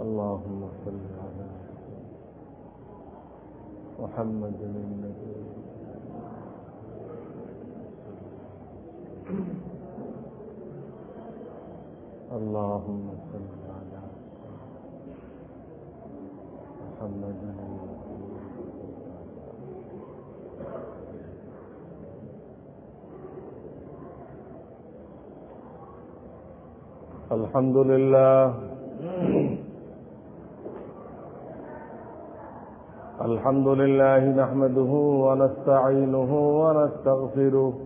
اللهم صل على محمد النبي اللهم صل على محمد الحمد لله. الحمد لله نحمده ونستعينه ونستغفره.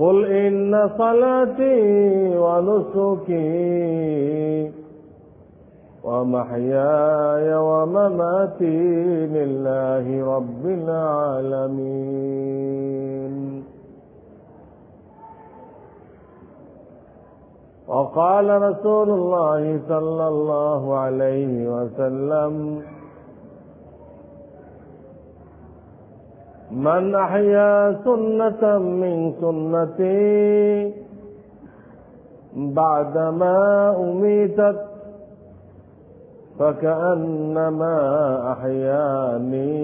قل إن صلاتي ونسكي ومحياي ومماتي لله رب العالمين وقال رسول الله صلى الله عليه وسلم من أحيا سنة من سنتي بعدما أميتت فكأنما أحياني.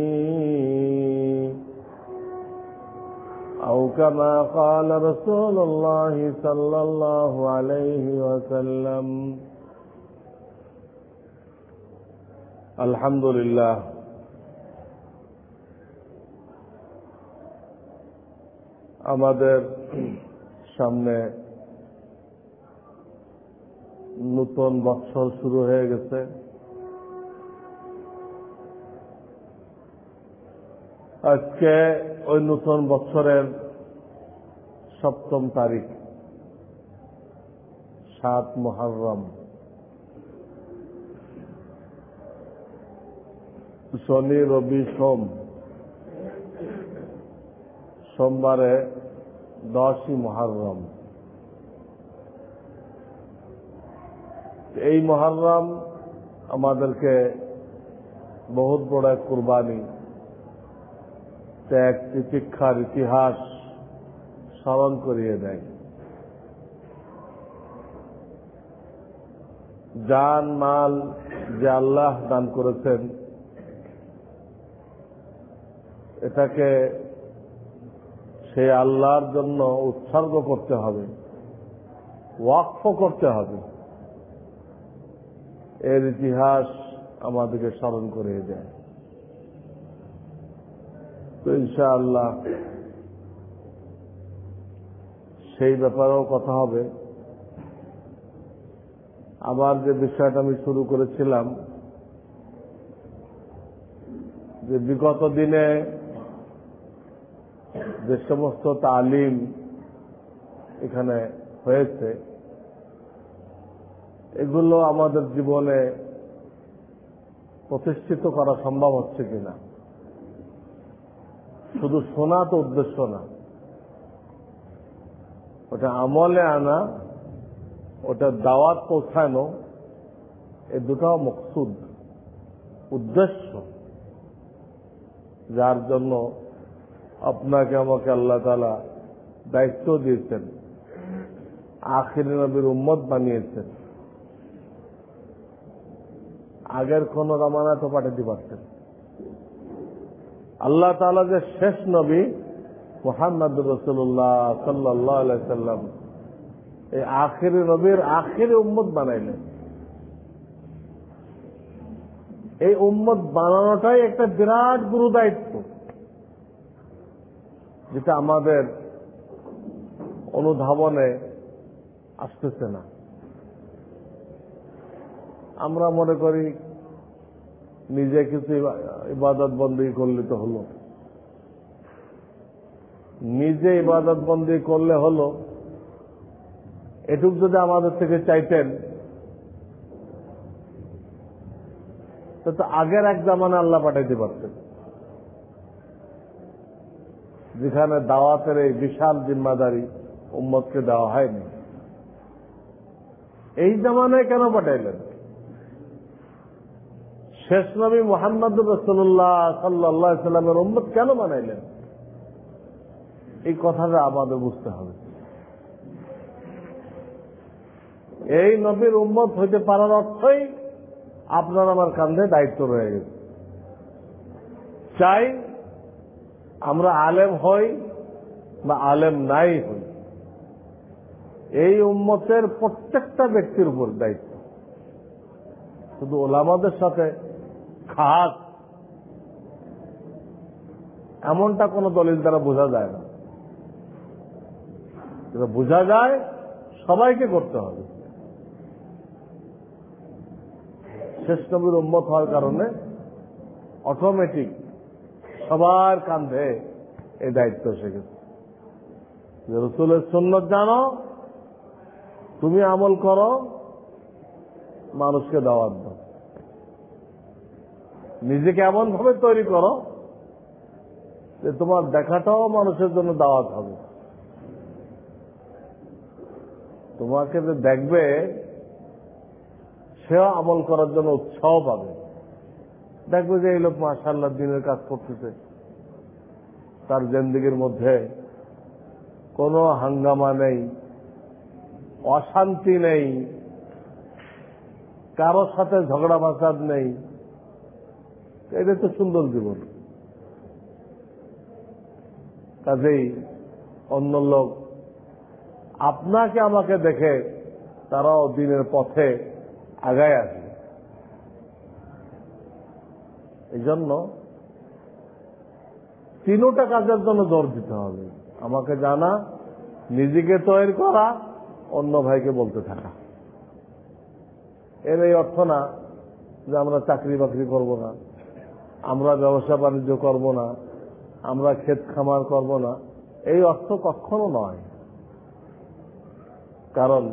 أو كما قال رسول الله صلى الله عليه وسلم الحمد لله আমাদের সামনে নতুন বৎসর শুরু হয়ে গেছে। আজকে ওই নতুন বৎসরের সপ্তম তারিখ, সাত মহারম শনি, রবি, সোম। সোমবারে দশই মহারম এই মহারম আমাদেরকে বহুত বড় এক কুরবানি। ত্যাগ, তিতিক্ষার ইতিহাস স্মরণ করিয়ে দেয়। জান, মাল যে আল্লাহ দান করেছেন, এটাকে সেই আল্লাহর জন্য উৎসর্গ করতে হবে, ওয়াকফ করতে হবে। এর ইতিহাস আমাদেরকে স্মরণ করিয়ে দেয়। তো ইনশাআল্লাহ সেই ব্যাপারেও কথা হবে। আবার যে বিষয়টা আমি শুরু করেছিলাম, যে বিগত দিনে যে সমস্ত তালিম এখানে হয়েছে, এগুলো আমাদের জীবনে প্রতিষ্ঠিত করা সম্ভব হচ্ছে কিনা? শুধু শোনা তো উদ্দেশ্য না। ওটা আমলে আনা, ওটা দাওয়াত পৌঁছানো, এ দুটাও মকসুদ, উদ্দেশ্য, যার জন্য আপনাকে আমাকে আল্লাহ তালা দায়িত্ব দিয়েছেন। আখির নবীর উম্মত বানিয়েছেন। আগের কোন রামানা তো পাঠাতে পারতেন। আল্লাহ তালা যে শেষ নবী মোহাম্মদ রসুল্লাহ সাল্লাহ সাল্লাম, এই আখির নবীর আখির উম্মত বানাইলেন। এই উম্মত বানানোটাই একটা বিরাট গুরু দায়িত্ব। যেটা আমাদের অনুধাবনে আসতেছে না। আমরা মনে করি নিজে কিছু ইবাদত বন্দী করলে তো হলো। নিজে ইবাদত বন্দী করলে হলো, এটুক যদি আমাদের থেকে চাইতেন তো আগের এক জামানে আল্লাহ পাঠাইতে পারতেন। যেখানে দাওয়াতের এই বিশাল জিম্মাদারি উম্মতকে দেওয়া হয়নি। এই জামানায় কেন পাঠাইলেন? শেষ নবী মোহাম্মদ রসুল্লাহ সাল্লাহ সাল্লামের উম্মত কেন বানাইলেন? এই কথাটা আমাদের বুঝতে হবে। এই নবীর উম্মত হইতে পারার অর্থই আপনার আমার কান্ধে দায়িত্ব রয়ে গেছে। চাই আমরা আলেম হই বা আলেম নাই হই। এই উম্মতের প্রত্যেকটা ব্যক্তির উপর দায়িত্ব। শুধু ওলামাদের সাথে খাস। এমনটা কোন দলিল দ্বারা বোঝা যায় না। যেটা বোঝা যায় সবাইকে করতে হবে। শেষ নবীর উন্মত হওয়ার কারণে অটোমেটিক সবার কান্ধে এই দায়িত্ব এসে গেছে। যে রসুলের সুন্নত জানো, তুমি আমল করো, মানুষকে দাওয়াত দাও। নিজেকে এমন ভাবে তৈরি করো যে তোমার দেখাটাও মানুষের জন্য দাওয়াত হবে। তোমাকে যে দেখবে, সেও আমল করার জন্য উৎসাহ পাবে। দেখবে যে এই লোক মাসাল্লাহ দিনের কাজ করতেছে। তার জেন্দিগির মধ্যে কোনো হাঙ্গামা নেই, অশান্তি নেই, কারোর সাথে ঝগড়া ফাসাদ নেই। এটা তো সুন্দর জীবন। কাজেই অন্য লোক আপনাকে আমাকে দেখে তারাও দিনের পথে আগায় আসবে এই জন্য তিনোটা কাজের জন্য জোর দিতে হবে। আমাকে জানা, নিজেকে তৈরি করা, অন্য ভাইকে বলতে থাকা। এর এই অর্থ না যে আমরা চাকরি বাকরি করব না, আমরা ব্যবসা বাণিজ্য করব না, আমরা ক্ষেত খামার করব না, এই অর্থ কখনো নয়। কারণ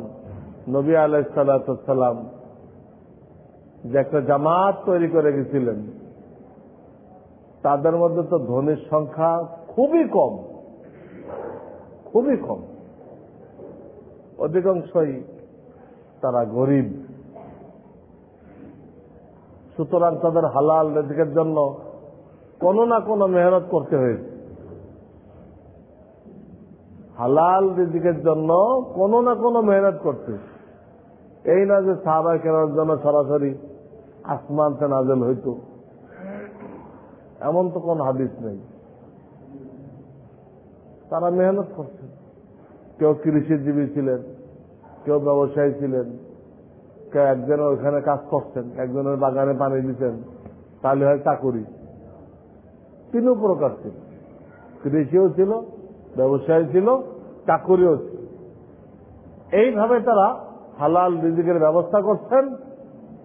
নবী আলাইসালাম যে একটা জামাত তৈরি করে গেছিলেন তাদের মধ্যে তো ধনির সংখ্যা খুবই কম। খুবই কম। অধিকাংশই তারা গরিব। সুতরাং তাদের হালাল রেজিকের জন্য কোনো না কোনো মেহনত করতে হয়েছে। হালাল রিজিকের জন্য কোনো না কোনো মেহনত করতে। এই না যে সাহাবাই কেনার জন্য সরাসরি আসমানতে নাজেল হইত। এমন তো কোন হাদিস নেই। তারা মেহনত করছে। কেউ কৃষিজীবী ছিলেন, কেউ ব্যবসায়ী ছিলেন, কেউ একজনের ওইখানে কাজ করছেন একজনের বাগানে পানি দিতেন, তাহলে হয় চাকুরি। তিন প্রকার ছিল কৃষিও ছিল, ব্যবসায়ী ছিল, চাকুরিও ছিল। এইভাবে তারা হালাল রিজিকের ব্যবস্থা করছেন,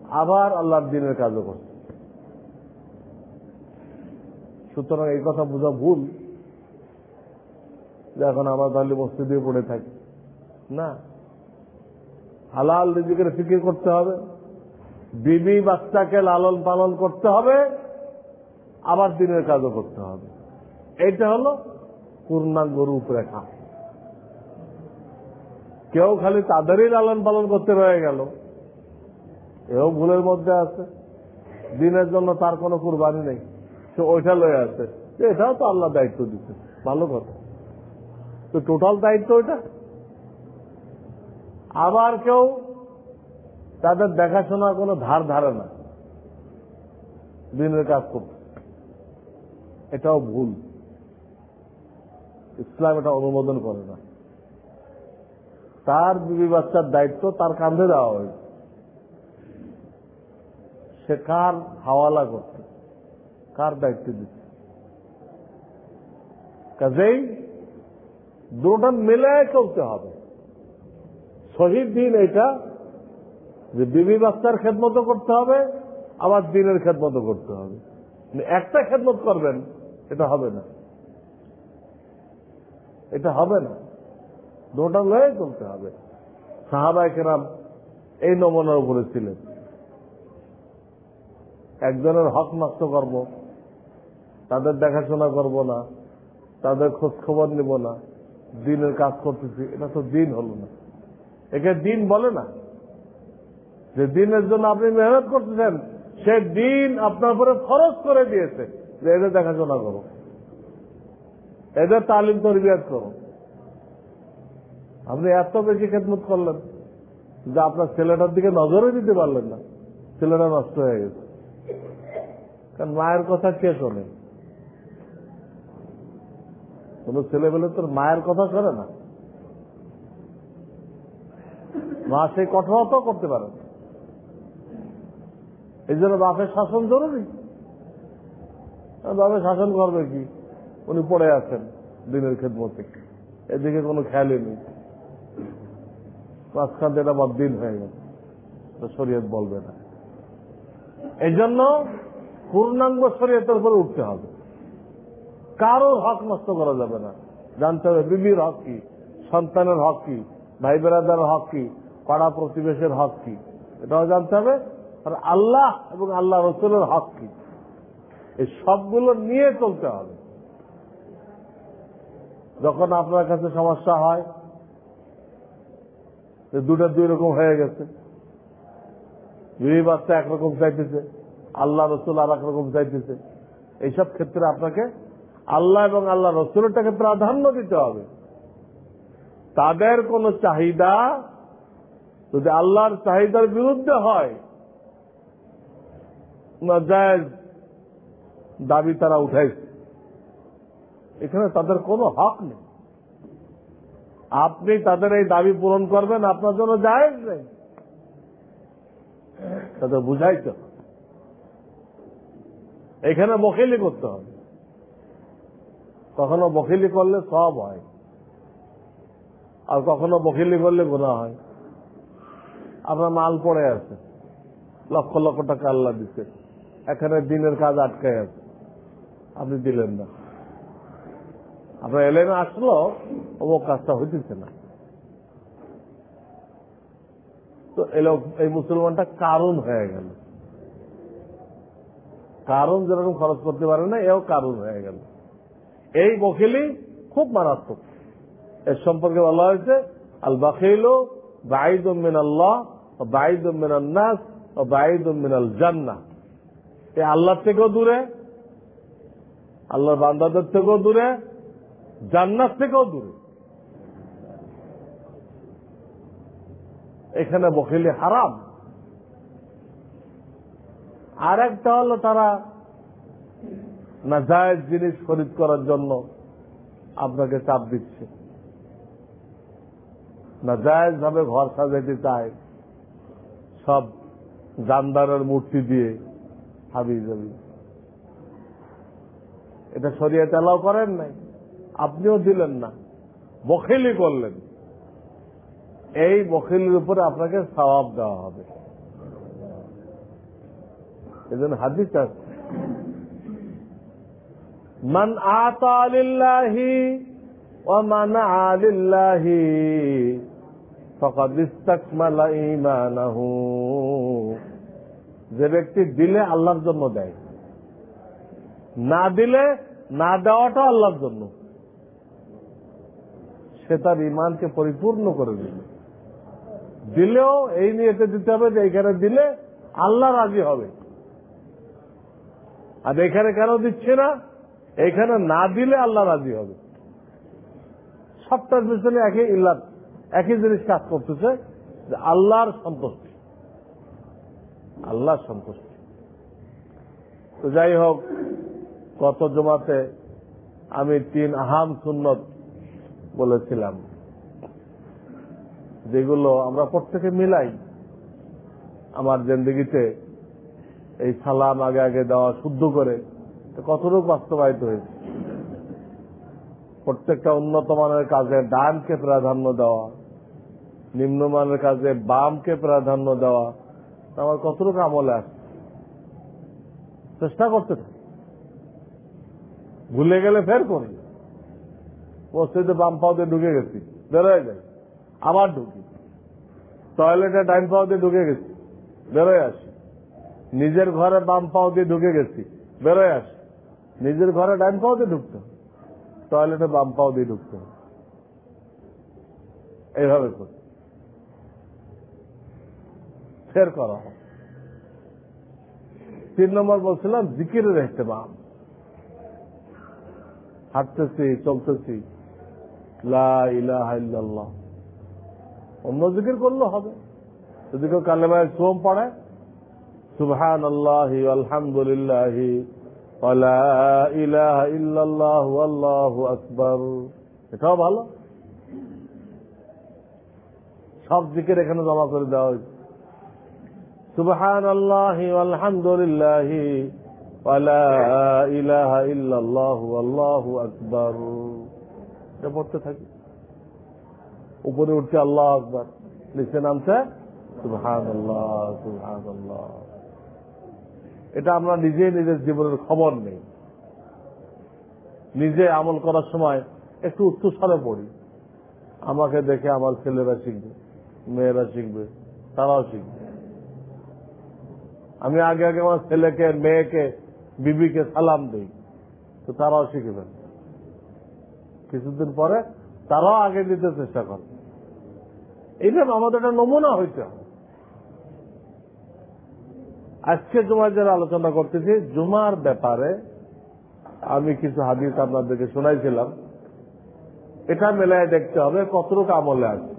আবার আল্লাহর দিনের কাজও করছেন। সুতরাং এই কথা বোঝা ভুল যে এখন আমরা তাহলে মসজিদে পড়ে থাকি। না। হালাল রিজিকের ফিকির করতে হবে। বিবি বাচ্চাকে লালন পালন করতে হবে। আবার দিনের কাজও করতে হবে। এইটা হলো পূর্ণাঙ্গ রূপরেখা। কেউ খালি তাদেরই লালন পালন করতে রয়ে গেল। এও ভুলের মধ্যে আছে। দিনের জন্য তার কোনো কুরবানি নেই। সে ওইটা লয়ে আছে এটাও তো আল্লাহ দায়িত্ব দিচ্ছে। ভালো কথা। তো টোটাল দায়িত্ব ওইটা। আবার কেউ তাদের দেখাশোনা কোনো ধার ধারে না। দিনের কাজ করতে। এটাও ভুল। ইসলাম এটা অনুমোদন করে না। তার বিবি বাচ্চার দায়িত্ব তার কাঁধে দেওয়া হয়েছে। সে কার হাওয়ালা করছে? কার দায়িত্ব দিচ্ছে কাজেই দুটা মিলে চলতে হবে। শহীদ দিন এটা, যে বিবি বাচ্চার খেদমত করতে হবে, আবার দিনের খেদমত করতে হবে। একটা খেদমত করবেন, এটা হবে না। এটা হবে না। দুটা লয়ে চলতে হবে। সাহাবাই কেরাম এই নমনার উপরে ছিলেন। একজনের হক নষ্ট করব তাদের দেখাশোনা করব না, তাদের খোঁজ খবর নিব না, দিনের কাজ করতেছি, এটা তো দিন হলো না। একে দিন বলে না। যে দিনের জন্য আপনি মেহনত করতেছেন, সে দিন আপনার উপরে খরচ করে দিয়েছে, যে এদের দেখাশোনা করো। এদের তালিম তরবিয়াত করো। আপনি এত বেশি খেদমত করলেন যে আপনার ছেলেটার দিকে নজরও দিতে পারলেন না। ছেলেটা নষ্ট হয়ে গেছে। কারণ মায়ের কথা কে শোনে? কোন ছেলেবেলে তোর মায়ের কথা শোনে না? মা সেই কঠোরতাও করতে পারে এই জন্য বাপের শাসন জরুরি। বাপের শাসন করবে কি? উনি পড়ে আছেন দিনের খেদমতে এদিকে কোনো খেয়ালই নেই। মাঝখান এটা দিন হয়ে গেল। শরীয়ত বলবে না। এই জন্য পূর্ণাঙ্গ শরীয়তের উপরে উঠতে হবে। কারোর হক নষ্ট করা যাবে না। জানতে হবে, বিবির হক কি? সন্তানের হক কি? ভাই বেড়াদার হক কি? পাড়া প্রতিবেশের হক কি? এটাও জানতে হবে। আর আল্লাহ এবং আল্লাহ রসুলের হক কি? এই সবগুলো নিয়ে চলতে হবে। যখন আপনার কাছে সমস্যা হয় দুটা দুই রকম হয়ে গেছে বিবি বাচ্চা একরকম চাইতেছে, আল্লাহ রসুল আর রকম চাইতেছে, এইসব ক্ষেত্রে আপনাকে আল্লাহ এবং আল্লাহ রসুলটাকে প্রাধান্য দিতে হবে। তাদের কোন চাহিদা যদি আল্লাহর চাহিদার বিরুদ্ধে হয় না জায়জ দাবি তারা উঠাইছে। এখানে তাদের কোনো হক নেই। আপনি তাদের এই দাবি পূরণ করবেন, আপনার জন্য জায়েজ নেই। তাদের বুঝাইতে হবে। এখানে বকিলি করতে হবে। কখনো বকিলি করলে সব হয়। আর কখনো বকিলি করলে গোনা হয়। আপনার মাল পড়ে আছে। লক্ষ লক্ষ টাকা আল্লাহ দিচ্ছে এখানে দিনের কাজ আটকে আছে। আপনি দিলেন না। আপনার এলেন আসলো ও কাজটা হইতেছে না। তো এই মুসলমানটা কারণ হয়ে গেল। কারণ যেরকম খরচ করতে পারে না, এও কারণ হয়ে গেল। এই বখিলি খুব মারাত্মক। এর সম্পর্কে বলা হয়েছে আল বাকিল বাইদ মিন আল্লাহ বাইদ মিন নাস ও বাইদ মিনাল জান্না এ আল্লাহ থেকেও দূরে, আল্লাহর বান্দাদের থেকেও দূরে, জান্নাত থেকেও দূরে। এখানে বকিলি হারাম। আর একটা হলো তারা নাজায়জ জিনিস খরিদ করার জন্য আপনাকে চাপ দিচ্ছে। না নাজায়জ ভাবে ঘর সাজাইতে চায়, সব জানদারের মূর্তি দিয়ে হাবি যাবি। এটা সরিয়ে চালাও করেন নাই, আপনিও দিলেন না বখিলি করলেন। এই বখিলির উপরে আপনাকে সবাব দেওয়া হবে। এজন্য হাদিস আছে। মান লিল্লাহি ওয়া মান আলিল্লাহি যে ব্যক্তি দিলে আল্লাহর জন্য দেয়, না দিলে না দেওয়াটা আল্লাহর জন্য। সে তার ইমানকে পরিপূর্ণ করে দিবে দিলেও এই নিয়েতে দিতে হবে যে এখানে দিলে আল্লাহ রাজি হবে। আর এখানে কেন দিচ্ছে না? এখানে না দিলে আল্লাহ রাজি হবে। সবটার পিছনে একই ইল্লাহ একই জিনিস কাজ করতেছে যে আল্লাহর সন্তুষ্টি। আল্লাহর সন্তুষ্টি। তো যাই হোক, গত জমাতে আমি তিন আহাম সুন্নত বলেছিলাম, যেগুলো আমরা প্রত্যেকে মিলাই আমার জিন্দগিতে এই সালাম আগে আগে দেওয়া শুদ্ধ করে কতটুকু বাস্তবায়িত হয়েছে? প্রত্যেকটা উন্নত মানের কাজে ডানকে প্রাধান্য দেওয়া, নিম্নমানের কাজে বামকে প্রাধান্য দেওয়া আমার কতটুকু আমলে আসছে? চেষ্টা করতে ভুলে গেলে ফের করি। মসজিদে বাম পাও দিয়ে ঢুকে গেছি, বেরোয় যাই। আবার ঢুকি। টয়লেটে ডাইন দিয়ে ঢুকে গেছি, বেরোয় আসি। নিজের ঘরে বাম পাও দিয়ে ঢুকে গেছি, বেরোয় আসি। নিজের ঘরে ডাইন পাও দিয়ে ঢুকতে। টয়লেটে বাম পাও দিয়ে ঢুকতে। এইভাবে করি ফের করা হয়। তিন নম্বর বলছিলাম, জিকিরের এহতেমাম। হাঁটতেছি, চলতেছি। অন্য জিকির করলে হবে। যদি কেউ কালেমায় সোম পড়ে সুবহান আল্লাহ আলহামদুলিল্লাহ ইলাহা ইল্লাল্লাহ, আল্লাহু আকবার। এটাও ভালো। সব জিকির এখানে জমা করে দেওয়া হয়েছে। সুবহান আল্লাহ আলহামদুলিল্লাহ এটা পড়তে থাকি। উপরে উঠছে আল্লাহ আকবর। নিচে নামছে সুবহান আল্লাহ সুবহান আল্লাহ এটা আমরা নিজে নিজের জীবনের খবর নেই। নিজে আমল করার সময় একটু উচ্চস্বরে পড়ি। আমাকে দেখে আমার ছেলেরা শিখবে, মেয়েরা শিখবে, তারাও শিখবে। আমি আগে আগে আমার ছেলেকে, মেয়েকে, বিবিকে সালাম দিই, তো তারাও শিখবেন কিছুদিন পরে তারাও আগে দিতে চেষ্টা করে। এইভাবে আমাদের একটা নমুনা হইতে হবে আজকে জুমার যারা আলোচনা করতেছি। জুমার ব্যাপারে আমি কিছু হাদিস আপনাদেরকে শোনাইছিলাম। এটা মেলায় দেখতে হবে, কতটুকু আমলে আছে।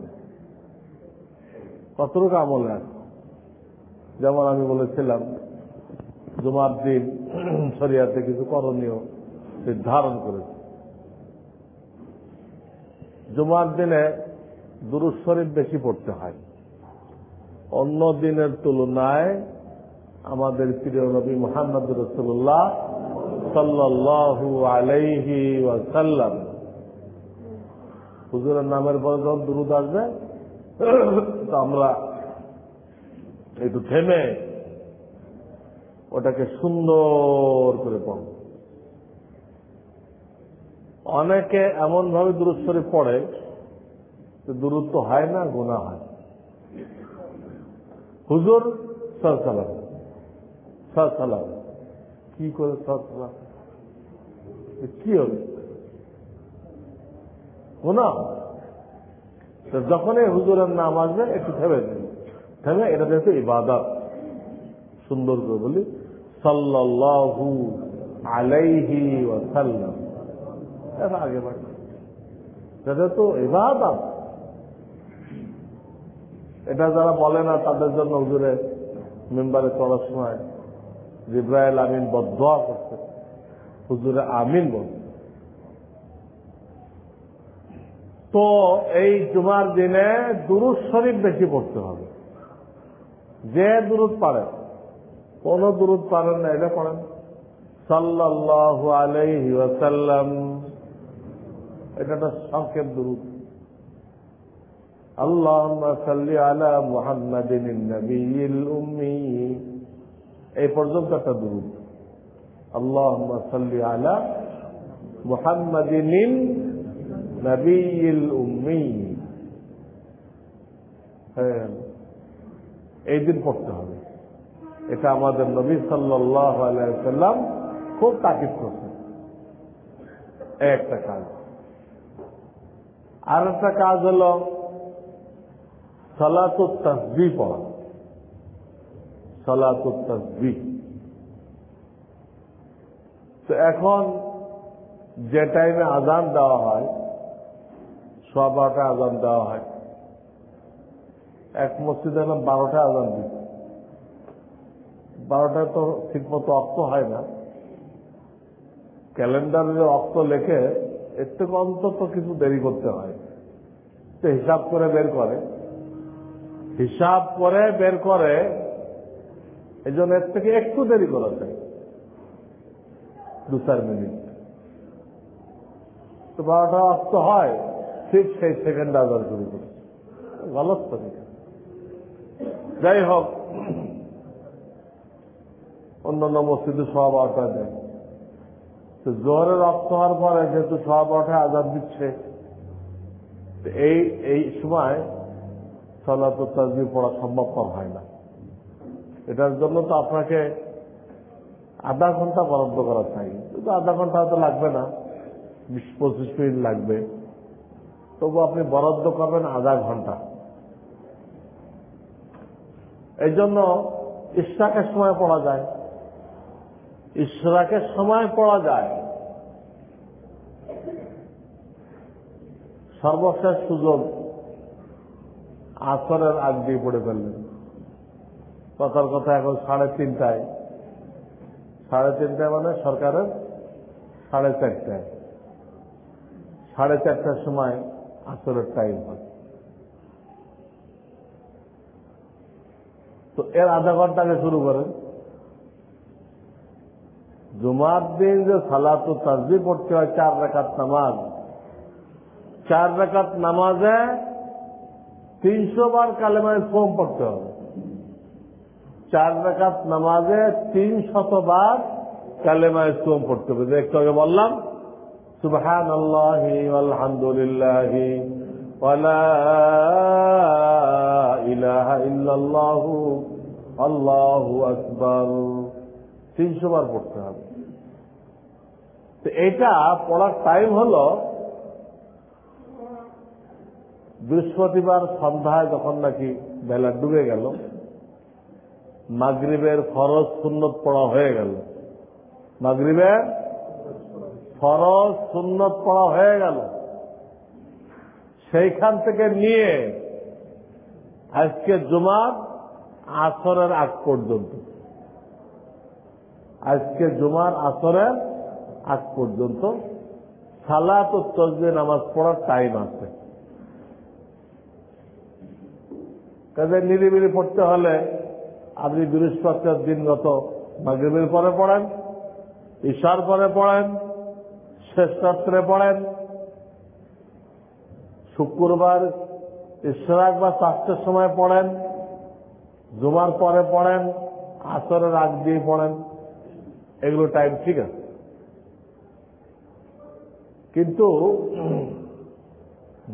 কতটুকু আমলে আছে। যেমন আমি বলেছিলাম, জুমার দিন শরিয়াতে কিছু করণীয় নির্ধারণ করেছে। জুমার দিনে দুরুদ বেশি পড়তে হয়। অন্য দিনের তুলনায় আমাদের প্রিয় নবী মোহাম্মদ রসুল্লাহ সাল্লাহু আলাইহি ওয়াসাল্লাম। হুজুরের নামের পরে যখন দুরুদ আসবে, তো আমরা একটু থেমে ওটাকে সুন্দর করে পড়ব। অনেকে এমন ভাবে দূরস্বরে পড়ে যে দূরত্ব হয় না গোনা হয়। হুজুর সালাম সালাম কি করে সালাম কি হবে? গোনা যখনই হুজুরের নাম আসবে, একটু থেমে দেবে থেমে এটা যেহেতু ইবাদত। সুন্দর করে বলি সাল্লাহু আলাইহি ওয়াসাল্লাম। আগে বাড়ি। সেটা তো ইবাদত। এটা যারা বলে না, তাদের জন্য হুজুরে মেম্বারে চলার সময় জিব্রাইল আমিন বদোয়া করছে। হুজুরে আমিন বল তো এই জুমার দিনে দুরুদ শরীফ বেশি পড়তে হবে। যে দূরত পারে, কোন দূরত পারেন না, এটা পড়েন। সাল্লাহ আলাইহি ওয়াসাল্লাম, এটা একটা সংক্ষেপ দূরত আল্লাহ সাল্লি আলা মুহাম্মাদিন নবীল উম্মি। এই পর্যন্ত একটা দূরত আল্লাহ আলা মুহাম্মাদিন নবীল উম্মি। হয়ে, এই দিন পড়তে হবে। এটা আমাদের নবী আলাইসাল্লাম খুব তাকিদ করছেন একটা কাজ। আর একটা কাজ হল সলাতুর তসবি পড়া। সলাতুর তসবি তো এখন যে টাইমে আজান দেওয়া হয়, সোয়া বারোটা আজান দেওয়া হয়। এক মসজিদে এখন বারোটা আজান দিচ্ছে বারোটায় তো ঠিক মতো অক্ত হয় না। ক্যালেন্ডারে অক্ত লেখে এর থেকে অন্তত কিছু দেরি করতে হয়। তো হিসাব করে বের করে। হিসাব করে বের করে এই জন্য এর থেকে একটু দেরি করা যায়। দু চার মিনিট। তো বারোটা অক্ত হয়, ঠিক সেই সেকেন্ড আজাদ শুরু করে গলত তরিকা যাই হোক, অন্যান্য মসজিদে সব বারোটা দেয় তো জোহরের রক্ত হওয়ার পরে যেহেতু সব বারোটায় আজাদ দিচ্ছে এই এই সময় সলাত তাজবি পড়া সম্ভবপর হয় না। এটার জন্য তো আপনাকে আধা ঘণ্টা বরাদ্দ করা চাই। কিন্তু আধা ঘণ্টা হয়তো লাগবে না। বিশ, পঁচিশ মিনিট লাগবে। তবু আপনি বরাদ্দ করবেন আধা ঘণ্টা। এই জন্য ইশরাকের সময় পড়া যায়। ইশরাকের সময় পড়া যায়। সর্বশেষ সুযোগ আসরের আগ দিয়ে পড়ে ফেললেন। কথার কথা এখন সাড়ে তিনটায়। সাড়ে তিনটায় মানে সরকারের সাড়ে চারটায়। সাড়ে চারটার সময় আসরের টাইম হয়। তো এর আধা ঘণ্টা আগে শুরু করেন। জুমার দিন যে সালাত তাজবি পড়তে হয় চার রেখাত নামাজ। চার রেখাত নামাজে তিনশো বার কালেমায় সোম পড়তে হবে। চার রেখাত নামাজে তিন শতবার কালেমায় সোম পড়তে হবে। একটু আগে বললাম সুবহান আল্লাহ আলহামদুলিল্লাহ ইল্লাল্লাহ, আল্লাহু আকবার। তিনশো বার পড়তে হবে। তো এটা পড়ার টাইম হল বৃহস্পতিবার সন্ধ্যায় যখন নাকি বেলা ডুবে গেল মাগরিবের ফরজ সুন্নত পড়া হয়ে গেল। মাগরিবের ফরজ সুন্নত পড়া হয়ে গেল। সেইখান থেকে নিয়ে আজকে জুমার আসরের আগ পর্যন্ত। আজকে জুমার আসরের আগ পর্যন্ত সালাত ও তসবে নামাজ পড়ার টাইম আছে। কাজে নিরিবিলি পড়তে হলে আপনি বৃহস্পতির দিনগত মাগরীবের পরে পড়েন, ঈশার পরে পড়েন, শেষ রাত্রে পড়েন, শুক্রবার, ইশরাক বা চারটের সময় পড়েন, জুমার পরে পড়েন, আসরের আগ দিয়ে পড়েন, এগুলো টাইম ঠিক আছে। কিন্তু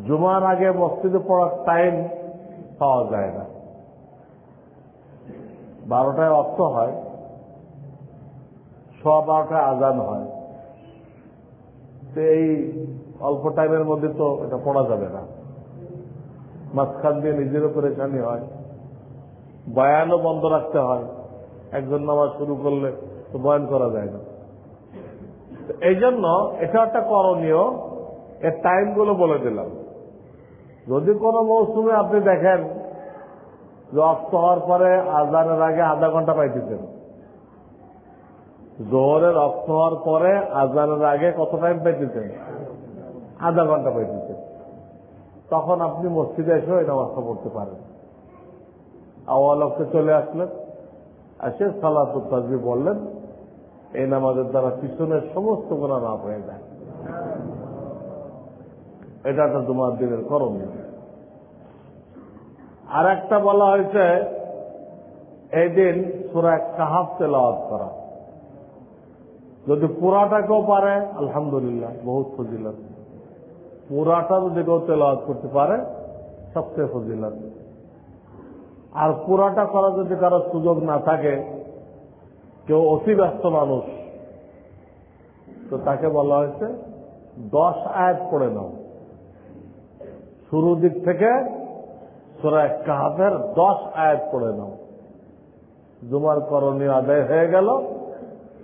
জুমার আগে মসজিদে পড়ার টাইম পাওয়া যায় না। বারোটায় অর্থ হয়, সোয়া বারোটায় আজান হয়। তো এই অল্প টাইমের মধ্যে তো এটা পড়া যাবে না। মাঝখান দিয়ে নিজেরও পরেশানি হয়। বয়ানও বন্ধ রাখতে হয়। একজন নামাজ শুরু করলে তো বয়ান করা যায় না। এই জন্য এটা একটা করণীয়। এর টাইমগুলো বলে দিলাম। যদি কোনো মৌসুমে আপনি দেখেন অস্ত হওয়ার পরে আজানের আগে আধা ঘণ্টা পাইতেছেন। জোহরে রক্ত হওয়ার পরে আজানের আগে কত টাইম পাইতেছেন? আধা ঘণ্টা পাইতেছেন। তখন আপনি মসজিদে এসে এই নামাজটা পড়তে পারেন। আওয়াল অক্তে চলে আসলেন। এসে সালাত তাজবি বললেন। এই নামাজের দ্বারা পিছনের সমস্ত গোনা মাফ হয়ে যায়। এটা একটা তোমার দিনের করণীয়। আর একটা বলা হয়েছে, এই দিন সুরা কাহাব তেলাওয়াত করা। যদি পুরাটাকেও পারে, আলহামদুলিল্লাহ, বহুত ফজিলত। পুরাটা যদি কেউ তেলাওয়াত করতে পারে, সবচেয়ে ফজিলত। আর পুরাটা করার যদি কারও সুযোগ না থাকে, কেউ অতি ব্যস্ত মানুষ, তো তাকে বলা হয়েছে, দশ আয়াত পড়ে নাও। শুরু দিক থেকে সুরায় কাহাফের দশ আয়াত পড়ে নাও। জুমার করণীয় আদায় হয়ে গেল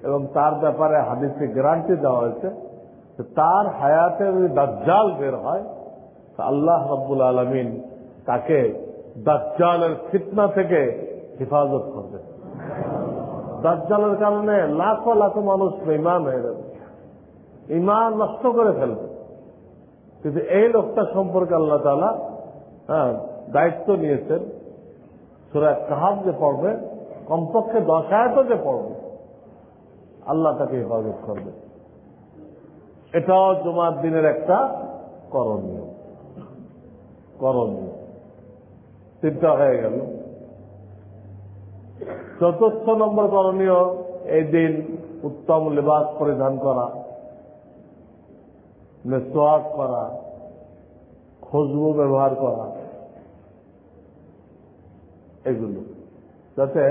এবং তার ব্যাপারে হাদিসে গ্যারান্টি দেওয়া হয়েছে তার হায়াতে যদি দাজ্জাল বের হয়, তা আল্লাহ রব্বুল আলমিন তাকে দাজ্জালের ফিতনা থেকে হেফাজত করবে। দাজ্জালের কারণে লাখো লাখো মানুষ ইমান হয়ে যাবে। ইমান নষ্ট করে ফেলবে। কিন্তু এই লোকটা সম্পর্কে আল্লাহ তালা হ্যাঁ দায়িত্ব নিয়েছেন। সুরা কাহাব যে পড়বে, কমপক্ষে দশায়ত যে পড়বে, আল্লাহ তাকে হেফাজত করবে। এটাও জুমার দিনের একটা করণীয়। করণীয়। চিন্তা হয়ে গেল। চতুর্থ নম্বর করণীয়, এই দিন উত্তম লেবাস পরিধান করা মেসোয়াক করা, খুশবু ব্যবহার করা। এগুলো। যাতে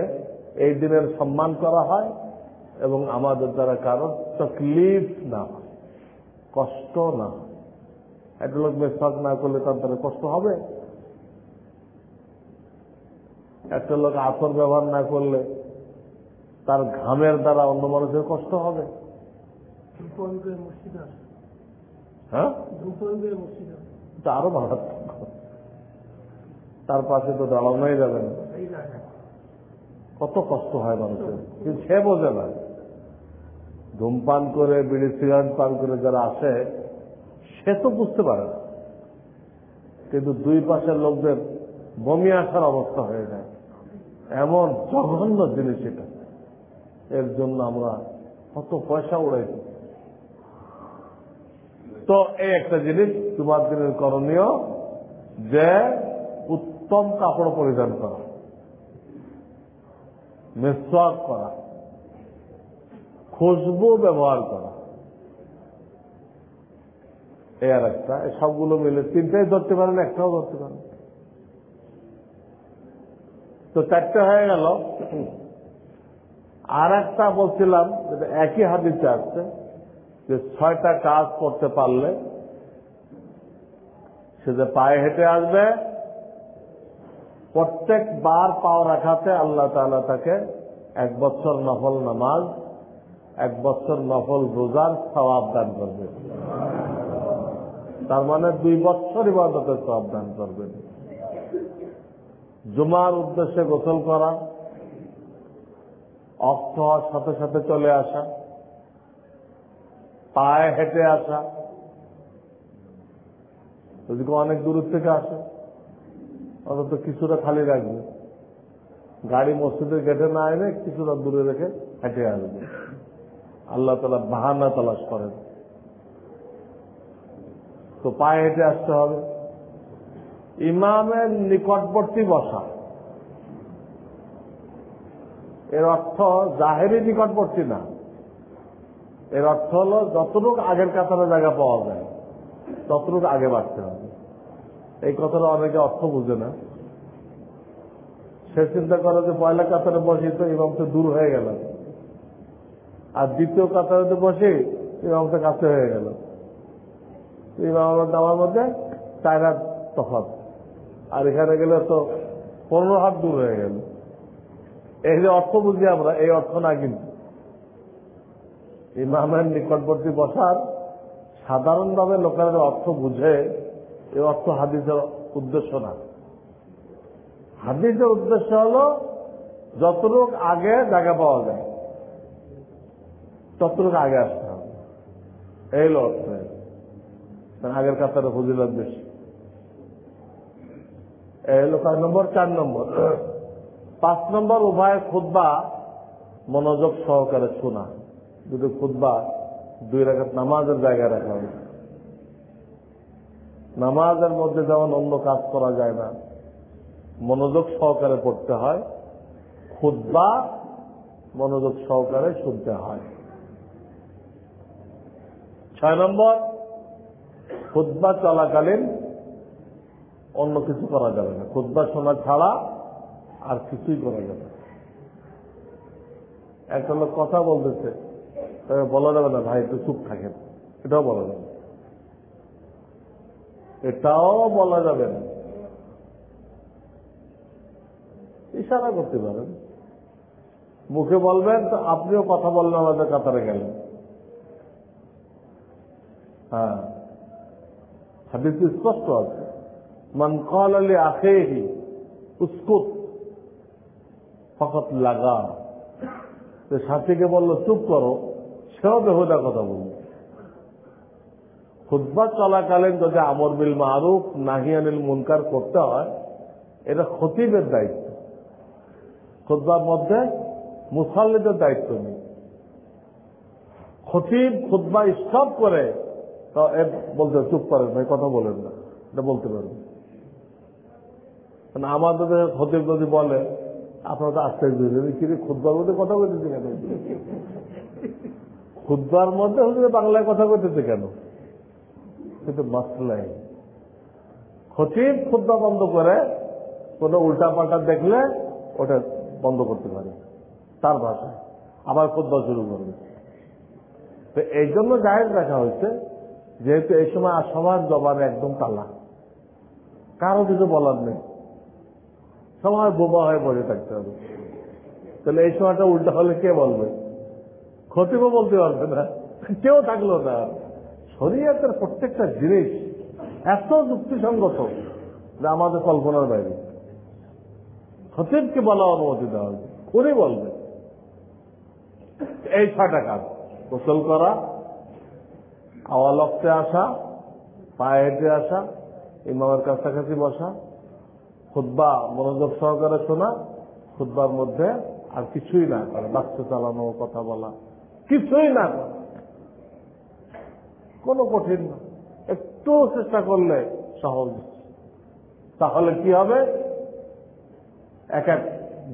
এই দিনের সম্মান করা হয় এবং আমাদের দ্বারা কারও তকলিফ না হয় কষ্ট না হয়। একটা লোক মেসওয়াক না করলে তার দ্বারা কষ্ট হবে। একটা লোক আতর ব্যবহার না করলে তার ঘামের দ্বারা অন্য মানুষের কষ্ট হবে। হ্যাঁ? আরও মারাত্মক। তার পাশে তো দাঁড়ানোই যাবে না। কত কষ্ট হয় মানুষের। কিন্তু সে বোঝে না। ধূমপান করে, বিড়ি, সিগারেট পান করে যারা আসে, সে তো বুঝতে পারে না। কিন্তু দুই পাশের লোকদের বমি আসার অবস্থা হয়ে যায়। এমন জঘন্য জিনিস এটা। এর জন্য আমরা কত পয়সা উড়াইছি তো এই একটা জিনিস তোমার দিনের করণীয় যে উত্তম কাপড় পরিধান করা। মেসওয়াক করা। খুশবু ব্যবহার করা। এই আর একটা সবগুলো মিলে তিনটাই ধরতে পারেন, একটাও ধরতে পারেন। তো চারটে হয়ে গেল। আর একটা বলছিলাম একই হাদিসে আসছে যে ছয়টা কাজ করতে পারলে সে যে পায়ে হেঁটে আসবে প্রত্যেকবার পাও রাখাতে আল্লাহ তালা তাকে এক বছর নফল নামাজ, এক বছর নফল রোজার সবাব দান করবে তার মানে দুই বছর ইবাদতের সবাব দান করবেন। জুমার উদ্দেশ্যে গোসল করা, অর্থ হওয়ার সাথে সাথে চলে আসা, পায়ে হেঁটে আসা। যদি অনেক দূর থেকে আসে অন্তত কিছুটা খালি রাখবে। গাড়ি মসজিদের গেটে না এনে কিছুটা দূরে রেখে হেঁটে আসবে। আল্লাহ তালা বাহানা তালাশ করেন। তো পায়ে হেঁটে আসতে হবে। ইমামের নিকটবর্তী বসা। এর অর্থ জাহেরি নিকটবর্তী না। এর অর্থ হল যতটুক আগের কাতারে জায়গা পাওয়া যায়, ততটুক আগে বাড়তে হবে। এই কথাটা অনেকে অর্থ বুঝে না। সে চিন্তা করে যে পয়লা কাতারে বসি তো ইমাম তো দূর হয়ে গেল। আর দ্বিতীয় কাতারে বসি ইমাম তো কাছে হয়ে গেল। ইমাম আমার মধ্যে চার হাত তফাত আর এখানে গেলে তো পনেরো হাত দূর হয়ে গেল। এই যে অর্থ বুঝি আমরা, এই অর্থ না কিন্তু। ইমামের নিকটবর্তী বসার সাধারণভাবে লোকেরা অর্থ বুঝে। এই অর্থ হাদিসের উদ্দেশ্য না। হাদিসের উদ্দেশ্য হল যতটুক আগে জায়গা পাওয়া যায় ততটুক আগে আসতে হবে। এই হল অর্থ। আগের কাতারে ফজিলত বেশি। এই হল কয় নম্বর? চার নম্বর। পাঁচ নম্বর, উভয় খুদ্া মনোযোগ সহকারে শোনা। যদি খুদ্া দুই রাখাত নামাজের জায়গায় রাখা হবে নামাজের মধ্যে যেমন অন্য কাজ করা যায় না, মনোযোগ সহকারে পড়তে হয়, খুদ্া মনোযোগ সহকারে শুনতে হয় ছয় নম্বর, খুদ্া চলাকালীন অন্য কিছু করা যাবে না খুদ্া শোনা ছাড়া আর কিছুই করা যাবে না। একটা লোক কথা বলতেছে তবে বলা যাবে না, ভাই, একটু চুপ থাকেন এটাও বলা যাবে। এটাও বলা যাবে না। ইশারা করতে পারেন। মুখে বলবেন, তো আপনিও কথা বললেন আমাদের কাতারে গেলেন। হ্যাঁ। হাদিস স্পষ্ট আছে। মান কল আলী আখেহি, উস্কুত, ফকত লাগা। সাথীকে বলল, চুপ করো, সেও বেহুদা কথা বলল খুদ্া চলাকালীন যদি আমর বিল মারুফ নাহিয়ানিল মুনকার করতে হয়, এটা খতিবের দায়িত্ব। খুদ্বার মধ্যে মুসাল্লিদের দায়িত্ব নেই। খতিব খুদ্া স্টপ করে, তো এ বলতে চুপ করেন ভাই কথা বলেন না, এটা বলতে পারবেন। মানে আমাদের খতিব যদি বলে, আপনারা তো আস্তে কিরে খুদ্বার মধ্যে কথা বলতেছে কেন? খুদ্বার মধ্যে বাংলায় কথা বলতেছে কেন? কিন্তু মাসলাই খতিব খুদ্া বন্ধ করে, কোনো উল্টা পাল্টা দেখলে ওটা বন্ধ করতে পারে। তার ভাষায় আবার খুদ্া শুরু করবে। তো এই জন্য জাহেজ রাখা হয়েছে, যেহেতু এই সময় সবার জবানে একদম তালা কারও কিছু বলার নেই। সবাই বোবা হয়ে বসে থাকতে হবে। তাহলে এই সময়টা উল্টা হলে কে বলবে? ক্ষতিও বলতে পারবে না। কেউ থাকল না। শরীয়তের প্রত্যেকটা জিনিস এত যুক্তিসঙ্গত যে আমাদের কল্পনার বাইরে। খতিবকে বলা অনুমতি দেওয়া হয়েছে উনি বলবে এই ছয়টা কাজ, গোসল করা আওয়ালক্তে আসা, পায়ে হেঁটে আসা, ইমামের কাছাকাছি বসা খুদ্া মনোযোগ সহকারে শোনা খুদ্বার মধ্যে আর কিছুই না করে বাচ্চা চালানো, কথা বলা, কিছুই না করে। কোনো কঠিন না। একটু চেষ্টা করলে সহজ তাহলে কি হবে? এক এক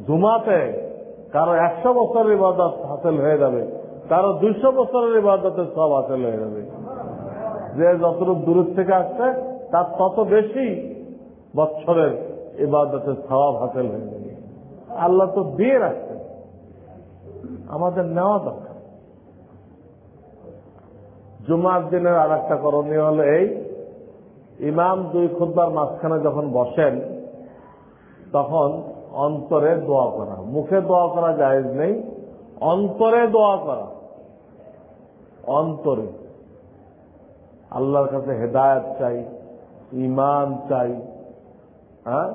জুমাতে কারও একশো বছরের ইবাদত হাসিল হয়ে যাবে, কারও দুইশো বছরের ইবাদতের সব হাসিল হয়ে যাবে। যে যতটুকু দূরের থেকে আসছে, তার তত বেশি বছরের ইবাদতের স্বভাব হাসিল হয়ে যাবে। আল্লাহ তো দিয়ে রাখছেন। আমাদের নেওয়া দরকার। জুমার দিনের আর একটা করণীয় হলো এই, ইমাম দুই খুদ্বার মাঝখানে যখন বসেন, তখন অন্তরে দোয়া করা। মুখে দোয়া করা জায়েজ নেই, অন্তরে দোয়া করা। অন্তরে। আল্লাহর কাছে হেদায়ত চাই ইমান চাই হ্যাঁ?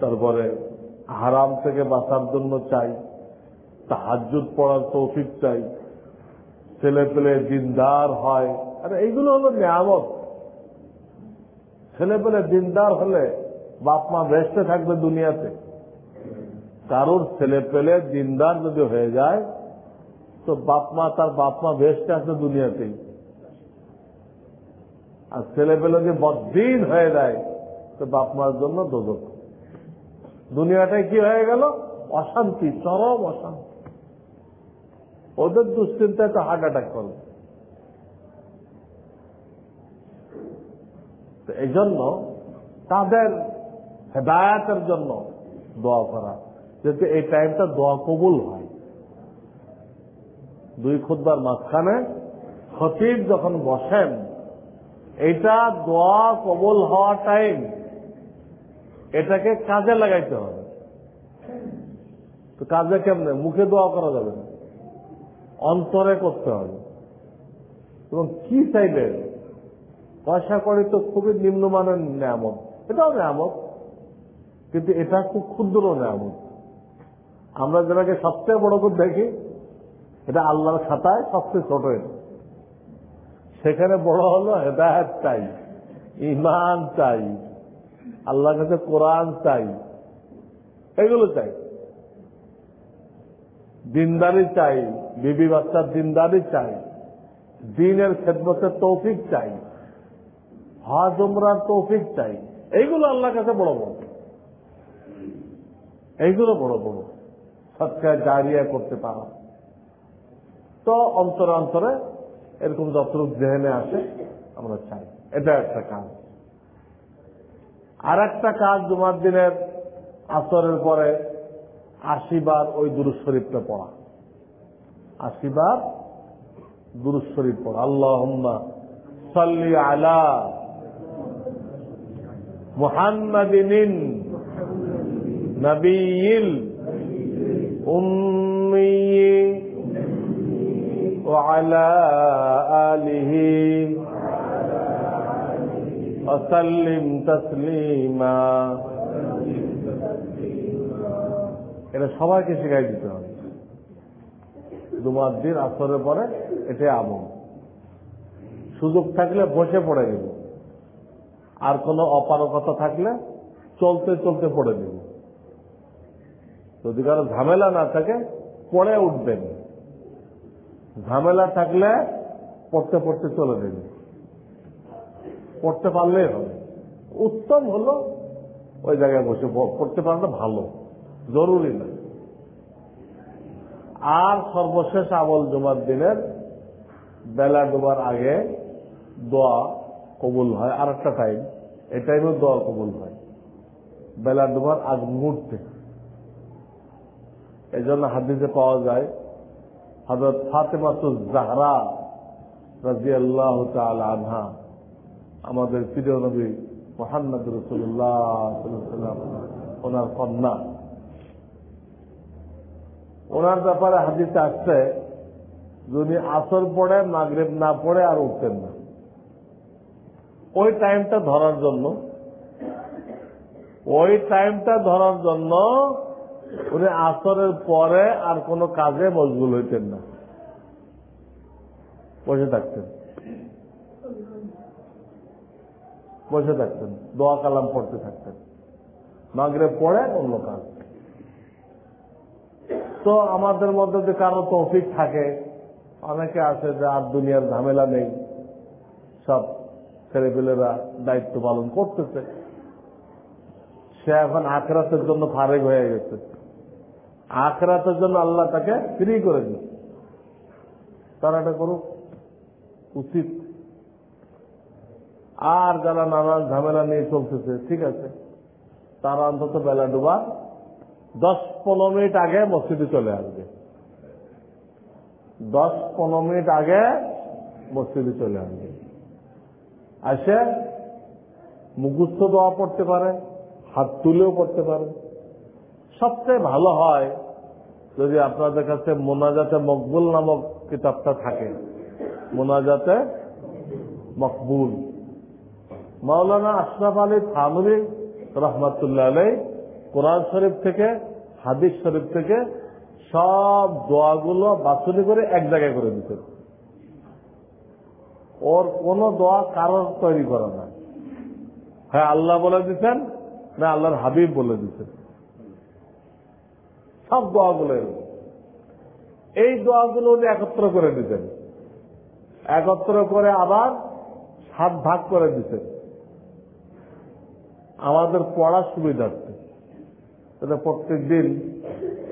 তারপরে হারাম থেকে বাঁচার জন্য চাই তাহাজুদ পড়ার তৌফিক চাই। ছেলে পেলে দিনদার হয়। আরে এইগুলো হলো নিয়ামত। ছেলে পেলে দিনদার হলে বাপ মা বেসতে থাকবে দুনিয়াতে। কারোর ছেলে পেলে দিনদার যদি হয়ে যায়, তো বাপ মা তার বাপ মা বেসতে আছে দুনিয়াতেই। আর ছেলে পেলে যদি বদিন হয়ে যায়, তো বাপ মার জন্য দোজক দুনিয়াটাই কি হয়ে গেল? অশান্তি, চরম অশান্তি। ওদের দুশ্চিন্তায় তো হার্ট অ্যাটাক করবে। তো এই জন্য তাদের হেদায়াতের জন্য দোয়া করা, যাতে এই টাইমটা দোয়া কবুল হয়। দুই খুদ্বার মাঝখানে খতিব যখন বসেন, এটা দোয়া কবুল হওয়া টাইম, এটাকে কাজে লাগাইতে হবে। তো কাজে কেমনে? মুখে দোয়া করা যাবে না। অন্তরে করতে হবে। এবং কি চাইবেন পয়সা করি তো খুবই নিম্নমানের নিয়ামত। এটাও নিয়ামত, কিন্তু এটা খুব ক্ষুদ্র নিয়ামত। আমরা যেটাকে সবচেয়ে বড় করে দেখি, এটা আল্লাহর খাতায় সবচেয়ে ছোট সেখানে বড় হলো হেদায়ত চাই ইমান চাই, আল্লাহর কাছে কোরআন চাই, এগুলো চাই। দিনদারি চাই, বিবি বাচ্চার দিনদারি চাই, দিনের খেদমতের তৌফিক চাই, হজ, উমরার তৌফিক চাই, এইগুলো আল্লাহর কাছে বড় বড়। এইগুলো বড় বড়। সৎকার জারিয়া করতে পারা। তো অন্তরে অন্তরে এরকম যতটুক জেহেনে আসে, আমরা চাই। এটা একটা কাজ। আর একটা কাজ জুমার দিনের আসরের পরে আশিবার ওই দুরুজ শরীফটা পড়া আশিবার দুরুজ শরীফ পড়া আল্লাহ সাল্লি আলা মুহাম্মাদিন নবীল উম্মি وعلى آله وسلم تسليما এটা সবাইকে শেখাই দিতে হবে। দুমার দিন আসরের পরে এটাই আমল। সুযোগ থাকলে বসে পড়ে দেব আর কোনো অপারকতা থাকলে চলতে চলতে পড়ে দেব যদি কারও ঝামেলা না থাকে, পড়ে উঠবেন। ঝামেলা থাকলে পড়তে পড়তে চলে দেবে পড়তে পারলেই হবে। উত্তম হলো ওই জায়গায় বসে পড়তে পারলে ভালো। জরুরি না। আর সর্বশেষ আমল জুমার দিনের বেলা ডোবার আগে দোয়া কবুল হয়। আর একটা টাইম এই টাইমে দোয়া কবুল হয়। বেলা ডোবার আগ মুহূর্তে। এই জন্য হাদিসে পাওয়া যায় হজরত ফাতেমাতুল জাহরা রাজি আল্লাহ আনহা, আমাদের প্রিয় নবী মোহাম্মদ রসুল্লাহ ওনার কন্যা। ওনার ব্যাপারে হাদিসে আসছে, যদি আসর পড়ে, মাগরেব না পড়ে, আর উঠতেন না। ওই টাইমটা ধরার জন্য, ওই টাইমটা ধরার জন্য উনি আসরের পরে আর কোনো কাজে মজগুল হইতেন না। বসে থাকতেন। বসে থাকতেন। দোয়া কালাম পড়তে থাকতেন। মাগরে পড়ে, অন্য কাজ। তো আমাদের মধ্যে যে কারও তৌফিক থাকে, অনেকে আছে যে আর দুনিয়ার ঝামেলা নেই। সব ছেলেপেলেরা দায়িত্ব পালন করতেছে। সে এখন আখরাতের জন্য ফারেক হয়ে গেছে। আখরাতের জন্য আল্লাহ তাকে ফ্রি করে দিচ্ছে তারা এটা করুক, উচিত। আর যারা নানান ঝামেলা নিয়ে চলতেছে, ঠিক আছে, তারা অন্তত বেলা ডুবা দশ পনেরো মিনিট আগে মসজিদে চলে আসবে। দশ পনেরো মিনিট আগে মসজিদে চলে আসবে। আসে মুখস্থ দোয়া পড়তে পারে, হাত তুলেও পড়তে পারে। সবচেয়ে ভালো হয় যদি আপনাদের কাছে মোনাজাতে মকবুল নামক কিতাবটা থাকে। মোনাজাতে মকবুল। মাওলানা আশরাফ আলী থানবী রহমতুল্লাহ আলাই কোরআন শরীফ থেকে, হাদিস শরীফ থেকে সব দোয়াগুলো বাছনি করে এক জায়গায় করে দিতেন ওর কোন দোয়া কারোর তৈরি করে না হ্যাঁ আল্লাহ বলে দিচ্ছেন না, আল্লাহর হাবিব বলে দিচ্ছেন সব দোয়াগুলো এই দোয়াগুলো উনি একত্র করে দিতেন। একত্র করে আবার সাত ভাগ করে দিতেন। আমাদের পড়ার সুবিধার্থে। এটা প্রত্যেক দিন